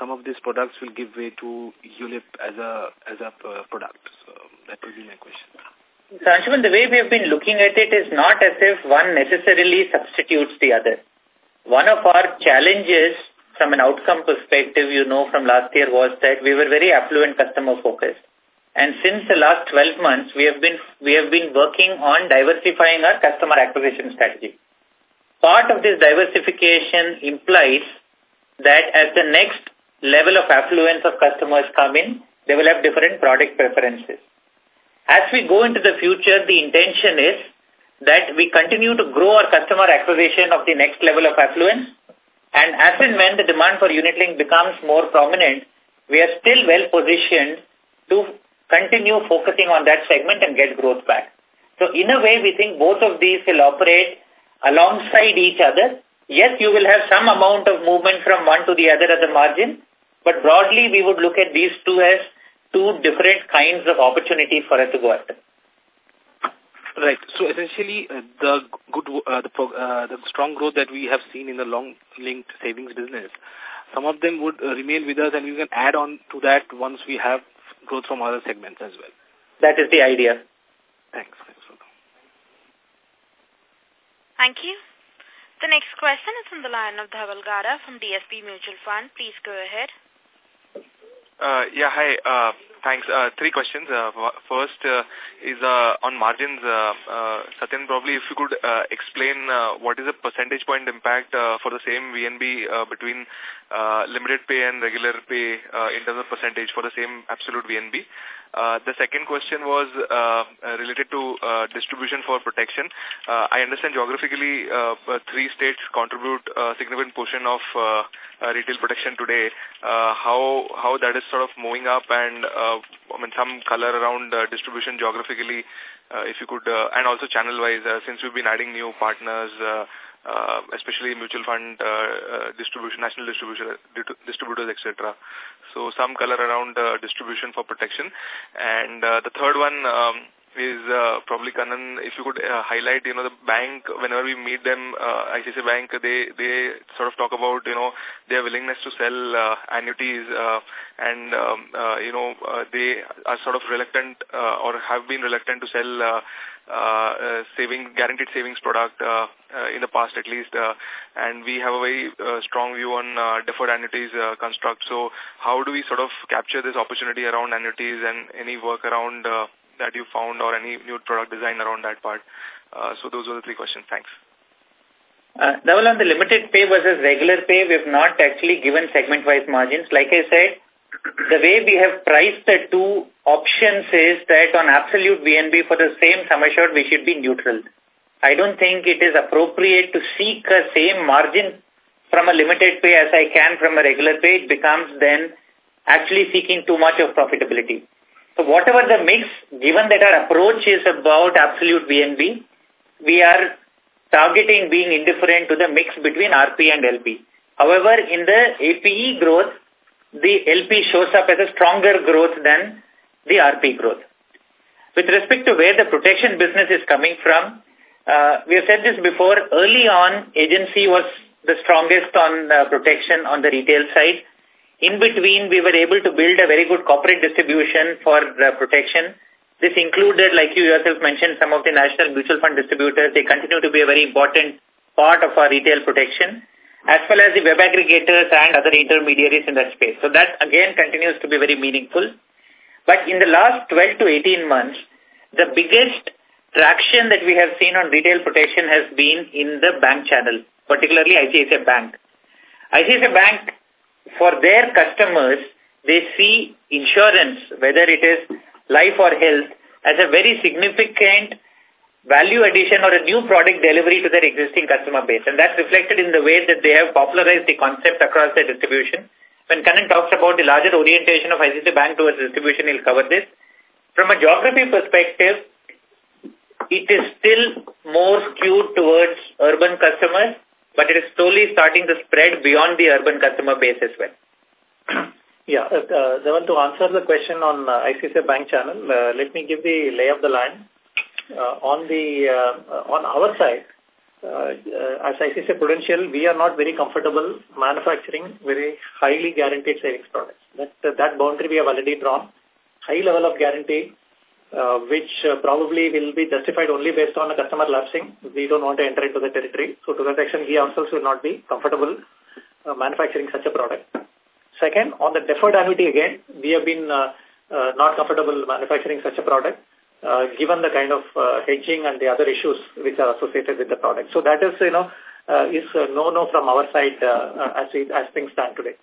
some of these products will give way to ULIP as a as a uh, product. So that would be my question. So the way we have been looking at it is not as if one necessarily substitutes the other. One of our challenges from an outcome perspective, you know, from last year was that we were very affluent customer focused. And since the last 12 months, we have been we have been working on diversifying our customer acquisition strategy. Part of this diversification implies that as the next level of affluence of customers come in, they will have different product preferences. As we go into the future, the intention is that we continue to grow our customer acquisition of the next level of affluence. And as and when the demand for unit link becomes more prominent, we are still well positioned to continue focusing on that segment and get growth back. So in a way, we think both of these will operate alongside each other. Yes, you will have some amount of movement from one to the other at the margin, but broadly, we would look at these two as two different kinds of opportunities for us to go after. Right. So essentially, uh, the good, uh, the, uh, the strong growth that we have seen in the non-linked savings business, some of them would uh, remain with us, and we can add on to that once we have growth from other segments as well. That is the idea. Thanks. Thank you. The next question is from the line of Dhaval Gada from DSP Mutual Fund. Please go ahead. Uh, yeah, hi. Thanks. Uh, three questions. Uh, first uh, is uh, on margins. Uh, uh, Satyan, probably if you could explain what is the percentage point impact for the same VNB between limited pay and regular pay in terms of percentage for the same absolute VNB. The second question was related to distribution for protection. I understand geographically three states contribute a significant portion of retail protection today. How how that is sort of moving up and I mean some color around uh, distribution geographically, uh, if you could, uh, and also channel-wise, uh, since we've been adding new partners. Uh, uh, especially mutual fund uh, uh, distribution, national distribution, distributors, etc. So some color around uh, distribution for protection. And uh, the third one um, is uh, probably Kannan, if you could uh, highlight, you know, the bank, whenever we meet them, uh, ICICI Bank, they, they sort of talk about, you know, their willingness to sell uh, annuities uh, and, um, uh, you know, uh, they are sort of reluctant uh, or have been reluctant to sell uh, uh, uh, saving guaranteed savings product uh, uh, in the past at least, uh, and we have a very uh, strong view on uh, deferred annuities uh, construct. So how do we sort of capture this opportunity around annuities and any work around uh, that you found or any new product design around that part? Uh, so those were the three questions. Thanks. Uh, Dhaval, on the limited pay versus regular pay, we have not actually given segment-wise margins. Like I said, the way we have priced the two options is that on absolute VNB for the same sum assured, we should be neutral. I don't think it is appropriate to seek a same margin from a limited pay as I can from a regular pay. It becomes then actually seeking too much of profitability. So whatever the mix, given that our approach is about absolute VNB, we are targeting being indifferent to the mix between RP and LP. However, in the APE growth, the LP shows up as a stronger growth than the RP growth. With respect to where the protection business is coming from, uh, we have said this before, early on, agency was the strongest on uh, protection on the retail side. In between, we were able to build a very good corporate distribution for uh, protection. This included, like you yourself mentioned, some of the national mutual fund distributors. They continue to be a very important part of our retail protection as well as the web aggregators and other intermediaries in that space. So that again continues to be very meaningful. But in the last 12 to 18 months, the biggest traction that we have seen on retail protection has been in the bank channel, particularly ICICI Bank. ICICI Bank, for their customers, they see insurance, whether it is life or health, as a very significant value addition or a new product delivery to their existing customer base. And that's reflected in the way that they have popularized the concept across their distribution. When Kannan talks about the larger orientation of ICICI Bank towards distribution, he'll cover this. From a geography perspective, it is still more skewed towards urban customers, but it is slowly starting to spread beyond the urban customer base as well. (clears throat) Yeah, uh, uh, to answer the question on uh, ICICI Bank channel, uh, let me give the lay of the land uh, on the uh, on our side, uh, as ICICI Prudential, we are not very comfortable manufacturing very highly guaranteed savings products. That that boundary we have already drawn. High level of guarantee, which probably will be justified only based on a customer lapsing. We don't want to enter into the territory. So to that extent, we ourselves will not be comfortable manufacturing such a product. Second, on the deferred annuity again, we have been uh, uh, not comfortable manufacturing such a product uh, given the kind of uh, hedging and the other issues which are associated with the product. So that is, you know, uh, is no-no from our side uh, as, we, as things stand today.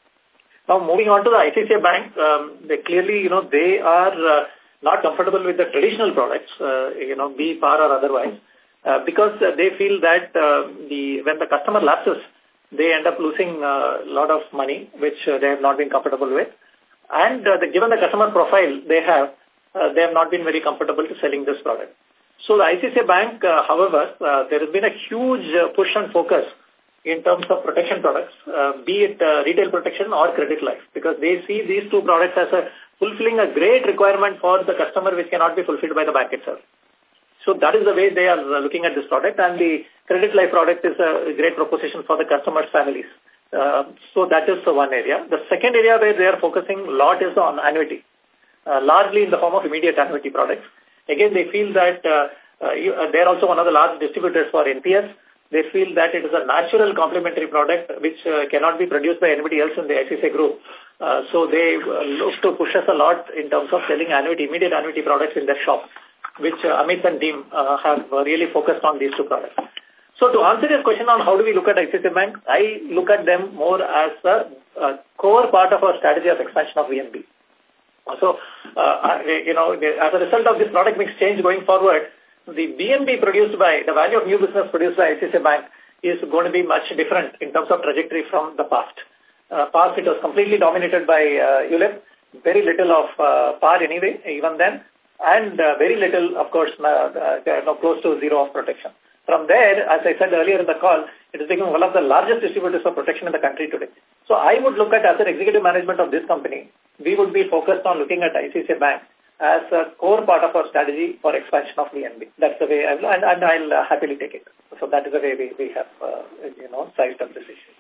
Now, moving on to the ICICI Bank, um, they clearly, you know, they are uh, not comfortable with the traditional products, uh, you know, be par or otherwise, uh, because uh, they feel that uh, the when the customer lapses, they end up losing a lot of money, which uh, they have not been comfortable with. And uh, the, given the customer profile they have, uh, they have not been very comfortable to selling this product. So the ICICI Bank, uh, however, uh, there has been a huge uh, push and focus in terms of protection products, uh, be it uh, retail protection or credit life, because they see these two products as a fulfilling a great requirement for the customer which cannot be fulfilled by the bank itself. So that is the way they are uh, looking at this product and the credit life product is a great proposition for the customers' families. Uh, so that is the one area. The second area where they are focusing a lot is on annuity uh, largely in the form of immediate annuity products. Again, they feel that uh, uh, you, uh, they're also one of the large distributors for NPS. They feel that it is a natural complementary product which cannot be produced by anybody else in the ICICI group. Uh, so they uh, look to push us a lot in terms of selling annuity, immediate annuity products in their shop, which uh, Amit and team uh, have really focused on these two products. So to answer your question on how do we look at ICICI Bank, I look at them more as a, a core part of our strategy of expansion of VNB. So, uh, you know, as a result of this product mix change going forward, the VNB produced by, the value of new business produced by ICICI Bank is going to be much different in terms of trajectory from the past. Uh, past, it was completely dominated by uh, ULIP, very little of uh, PAR anyway, even then, and uh, very little, of course, uh, uh, close to zero of protection. From there, as I said earlier in the call, it has become one of the largest distributors of protection in the country today. So I would look at as an executive management of this company, we would be focused on looking at ICICI Bank as a core part of our strategy for expansion of VNB. That's the way I'll, and, and I'll uh, happily take it. So that is the way we, we have, uh, you know, sized up this issue.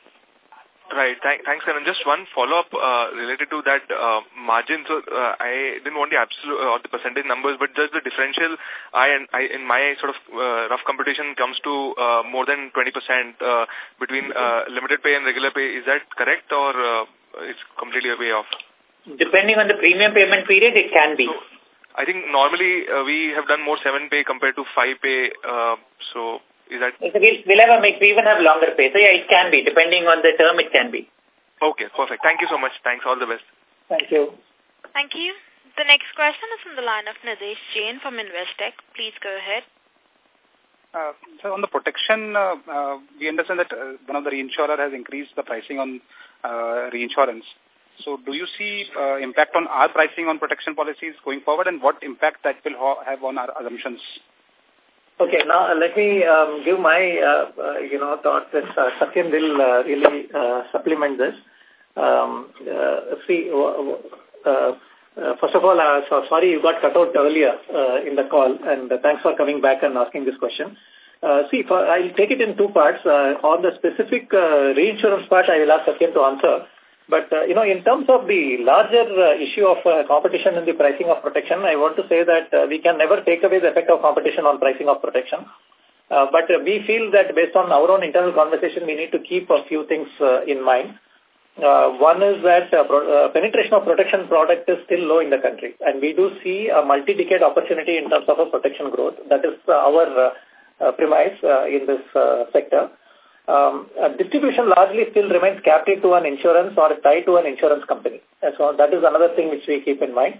Right. Thank, thanks, and just one follow-up uh, related to that uh, margin. So uh, I didn't want the absolute uh, or the percentage numbers, but just the differential. I and I in my sort of uh, rough computation comes to uh, more than 20% uh, between uh, limited pay and regular pay. Is that correct, or uh, it's completely way off? Depending on the premium payment period, it can be. I think normally uh, we have done more seven pay compared to five pay. Uh, so is that? We'll, we'll have a mix. We even have longer pay. So yeah, it can be. Depending on the term, it can be. Okay, perfect. Thank you so much. Thanks. All the best. Thank you. Thank you. The next question is from the line of Nidhesh Jain from Investec. Please go ahead. Uh, so on the protection, uh, uh, we understand that uh, one of the reinsurer has increased the pricing on uh, reinsurance. So do you see uh, impact on our pricing on protection policies going forward and what impact that will ha have on our assumptions? Okay, now uh, let me um, give my, uh, uh, you know, thoughts that uh, Satyan will uh, really uh, supplement this. Um, uh, see, uh, uh, first of all, uh, so sorry you got cut out earlier uh, in the call, and uh, thanks for coming back and asking this question. Uh, see, for, I'll take it in two parts. Uh, on the specific uh, reinsurance part, I will ask Satyan to answer. But, uh, you know, in terms of the larger uh, issue of uh, competition in the pricing of protection, I want to say that uh, we can never take away the effect of competition on pricing of protection. Uh, but uh, we feel that based on our own internal conversation, we need to keep a few things uh, in mind. Uh, one is that uh, uh, penetration of protection product is still low in the country. And we do see a multi-decade opportunity in terms of a protection growth. That is uh, our uh, uh, premise uh, in this uh, sector um, distribution largely still remains captive to an insurance or tied to an insurance company. And so that is another thing which we keep in mind.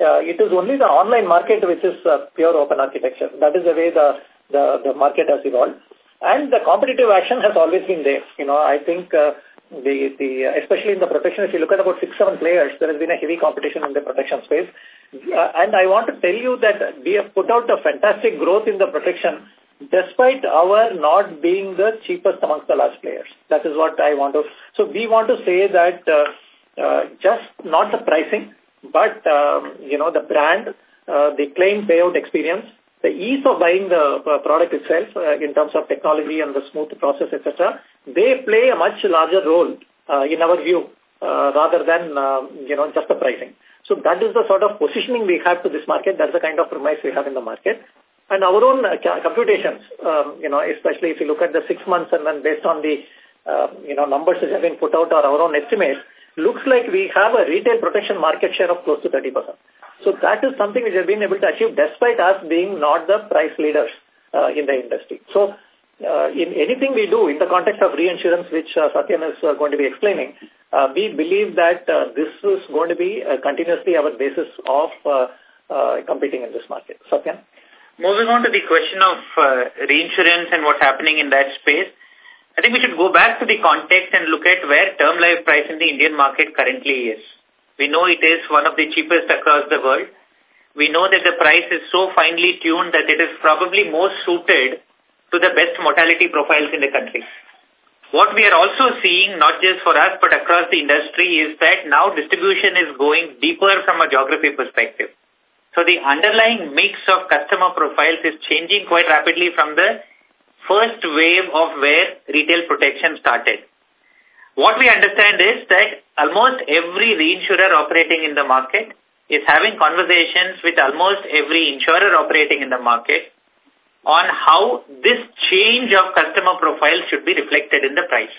Uh, it is only the online market which is uh, pure open architecture. That is the way the, the, the market has evolved. And the competitive action has always been there. You know, I think uh, the, the especially in the protection, if you look at about six, seven players, there has been a heavy competition in the protection space. Uh, and I want to tell you that we have put out a fantastic growth in the protection despite our not being the cheapest amongst the large players. That is what I want to... So we want to say that uh, uh, just not the pricing, but, um, you know, the brand, uh, the claim payout experience, the ease of buying the uh, product itself uh, in terms of technology and the smooth process, etc., they play a much larger role uh, in our view uh, rather than, uh, you know, just the pricing. So that is the sort of positioning we have to this market. That's the kind of premise we have in the market. And our own uh, computations, um, you know, especially if you look at the six months and then based on the, uh, you know, numbers that have been put out or our own estimates, looks like we have a retail protection market share of close to 30%. So that is something which we have been able to achieve despite us being not the price leaders uh, in the industry. So uh, in anything we do in the context of reinsurance, which uh, Satyan is uh, going to be explaining, uh, we believe that uh, this is going to be uh, continuously our basis of uh, uh, competing in this market. Satyan? Moving on to the question of uh, reinsurance and what's happening in that space, I think we should go back to the context and look at where term life price in the Indian market currently is. We know it is one of the cheapest across the world. We know that the price is so finely tuned that it is probably most suited to the best mortality profiles in the country. What we are also seeing, not just for us, but across the industry, is that now distribution is going deeper from a geography perspective. So the underlying mix of customer profiles is changing quite rapidly from the first wave of where retail protection started. What we understand is that almost every reinsurer operating in the market is having conversations with almost every insurer operating in the market on how this change of customer profile should be reflected in the price.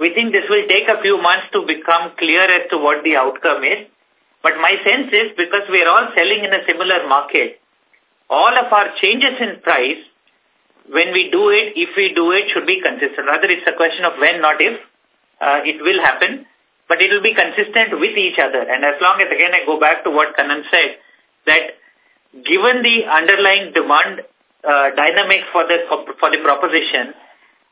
We think this will take a few months to become clear as to what the outcome is, but my sense is because we are all selling in a similar market, all of our changes in price, when we do it, if we do it, should be consistent. Rather, it's a question of when, not if. Uh, it will happen, but it will be consistent with each other. And as long as, again, I go back to what Kannan said, that given the underlying demand uh, dynamic for the, for the proposition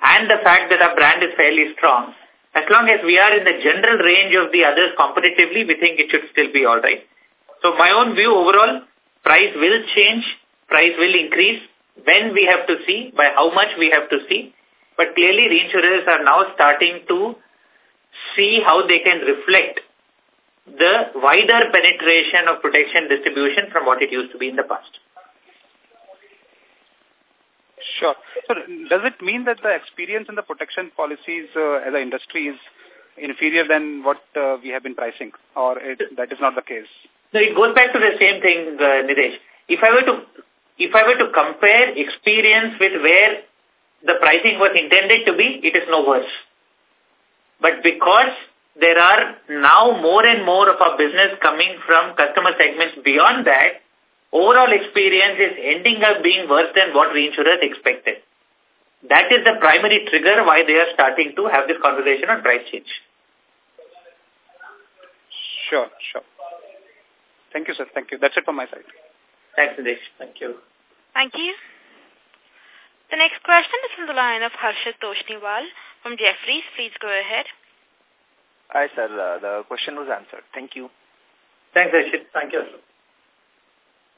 and the fact that our brand is fairly strong, as long as we are in the general range of the others competitively, we think it should still be all right. So my own view overall, price will change, price will increase. When we have to see, by how much we have to see. But clearly reinsurers are now starting to see how they can reflect the wider penetration of protection distribution from what it used to be in the past. Sure. So does it mean that the experience in the protection policies uh, as an industry is inferior than what uh, we have been pricing, or it, that is not the case? No, it goes back to the same thing, uh, Nidhesh. If I were to if I were to compare experience with where the pricing was intended to be, it is no worse. But because there are now more and more of our business coming from customer segments beyond that, overall experience is ending up being worse than what reinsurers expected. That is the primary trigger why they are starting to have this conversation on price change. Sure, sure. Thank you, sir. Thank you. That's it from my side. Thanks, Nidhesh. Thank you. Thank you. The next question is from the line of Harshit Toshniwal from Jefferies. Please go ahead. Hi, sir. Uh, the question was answered. Thank you. Thanks, Harshit. Thank you.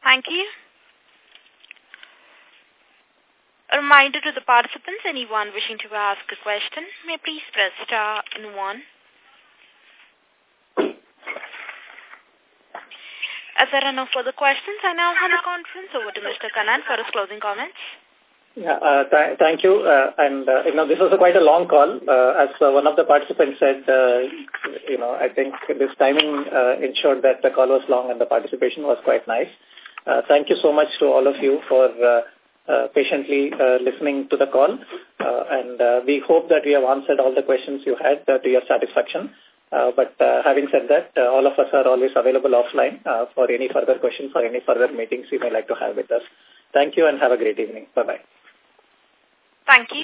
Thank you. A reminder to the participants, anyone wishing to ask a question, may please press star and one. As there are no further questions, I now hand the conference over to Mr. Kannan for his closing comments. Yeah, uh, th thank you. Uh, and, uh, you know, this was a quite a long call. Uh, as uh, one of the participants said, uh, you know, I think this timing uh, ensured that the call was long and the participation was quite nice. Uh, thank you so much to all of you for uh, uh, patiently uh, listening to the call. Uh, and uh, we hope that we have answered all the questions you had uh, to your satisfaction. Uh, but uh, having said that, uh, all of us are always available offline uh, for any further questions or any further meetings you may like to have with us. Thank you and have a great evening. Bye-bye. Thank you.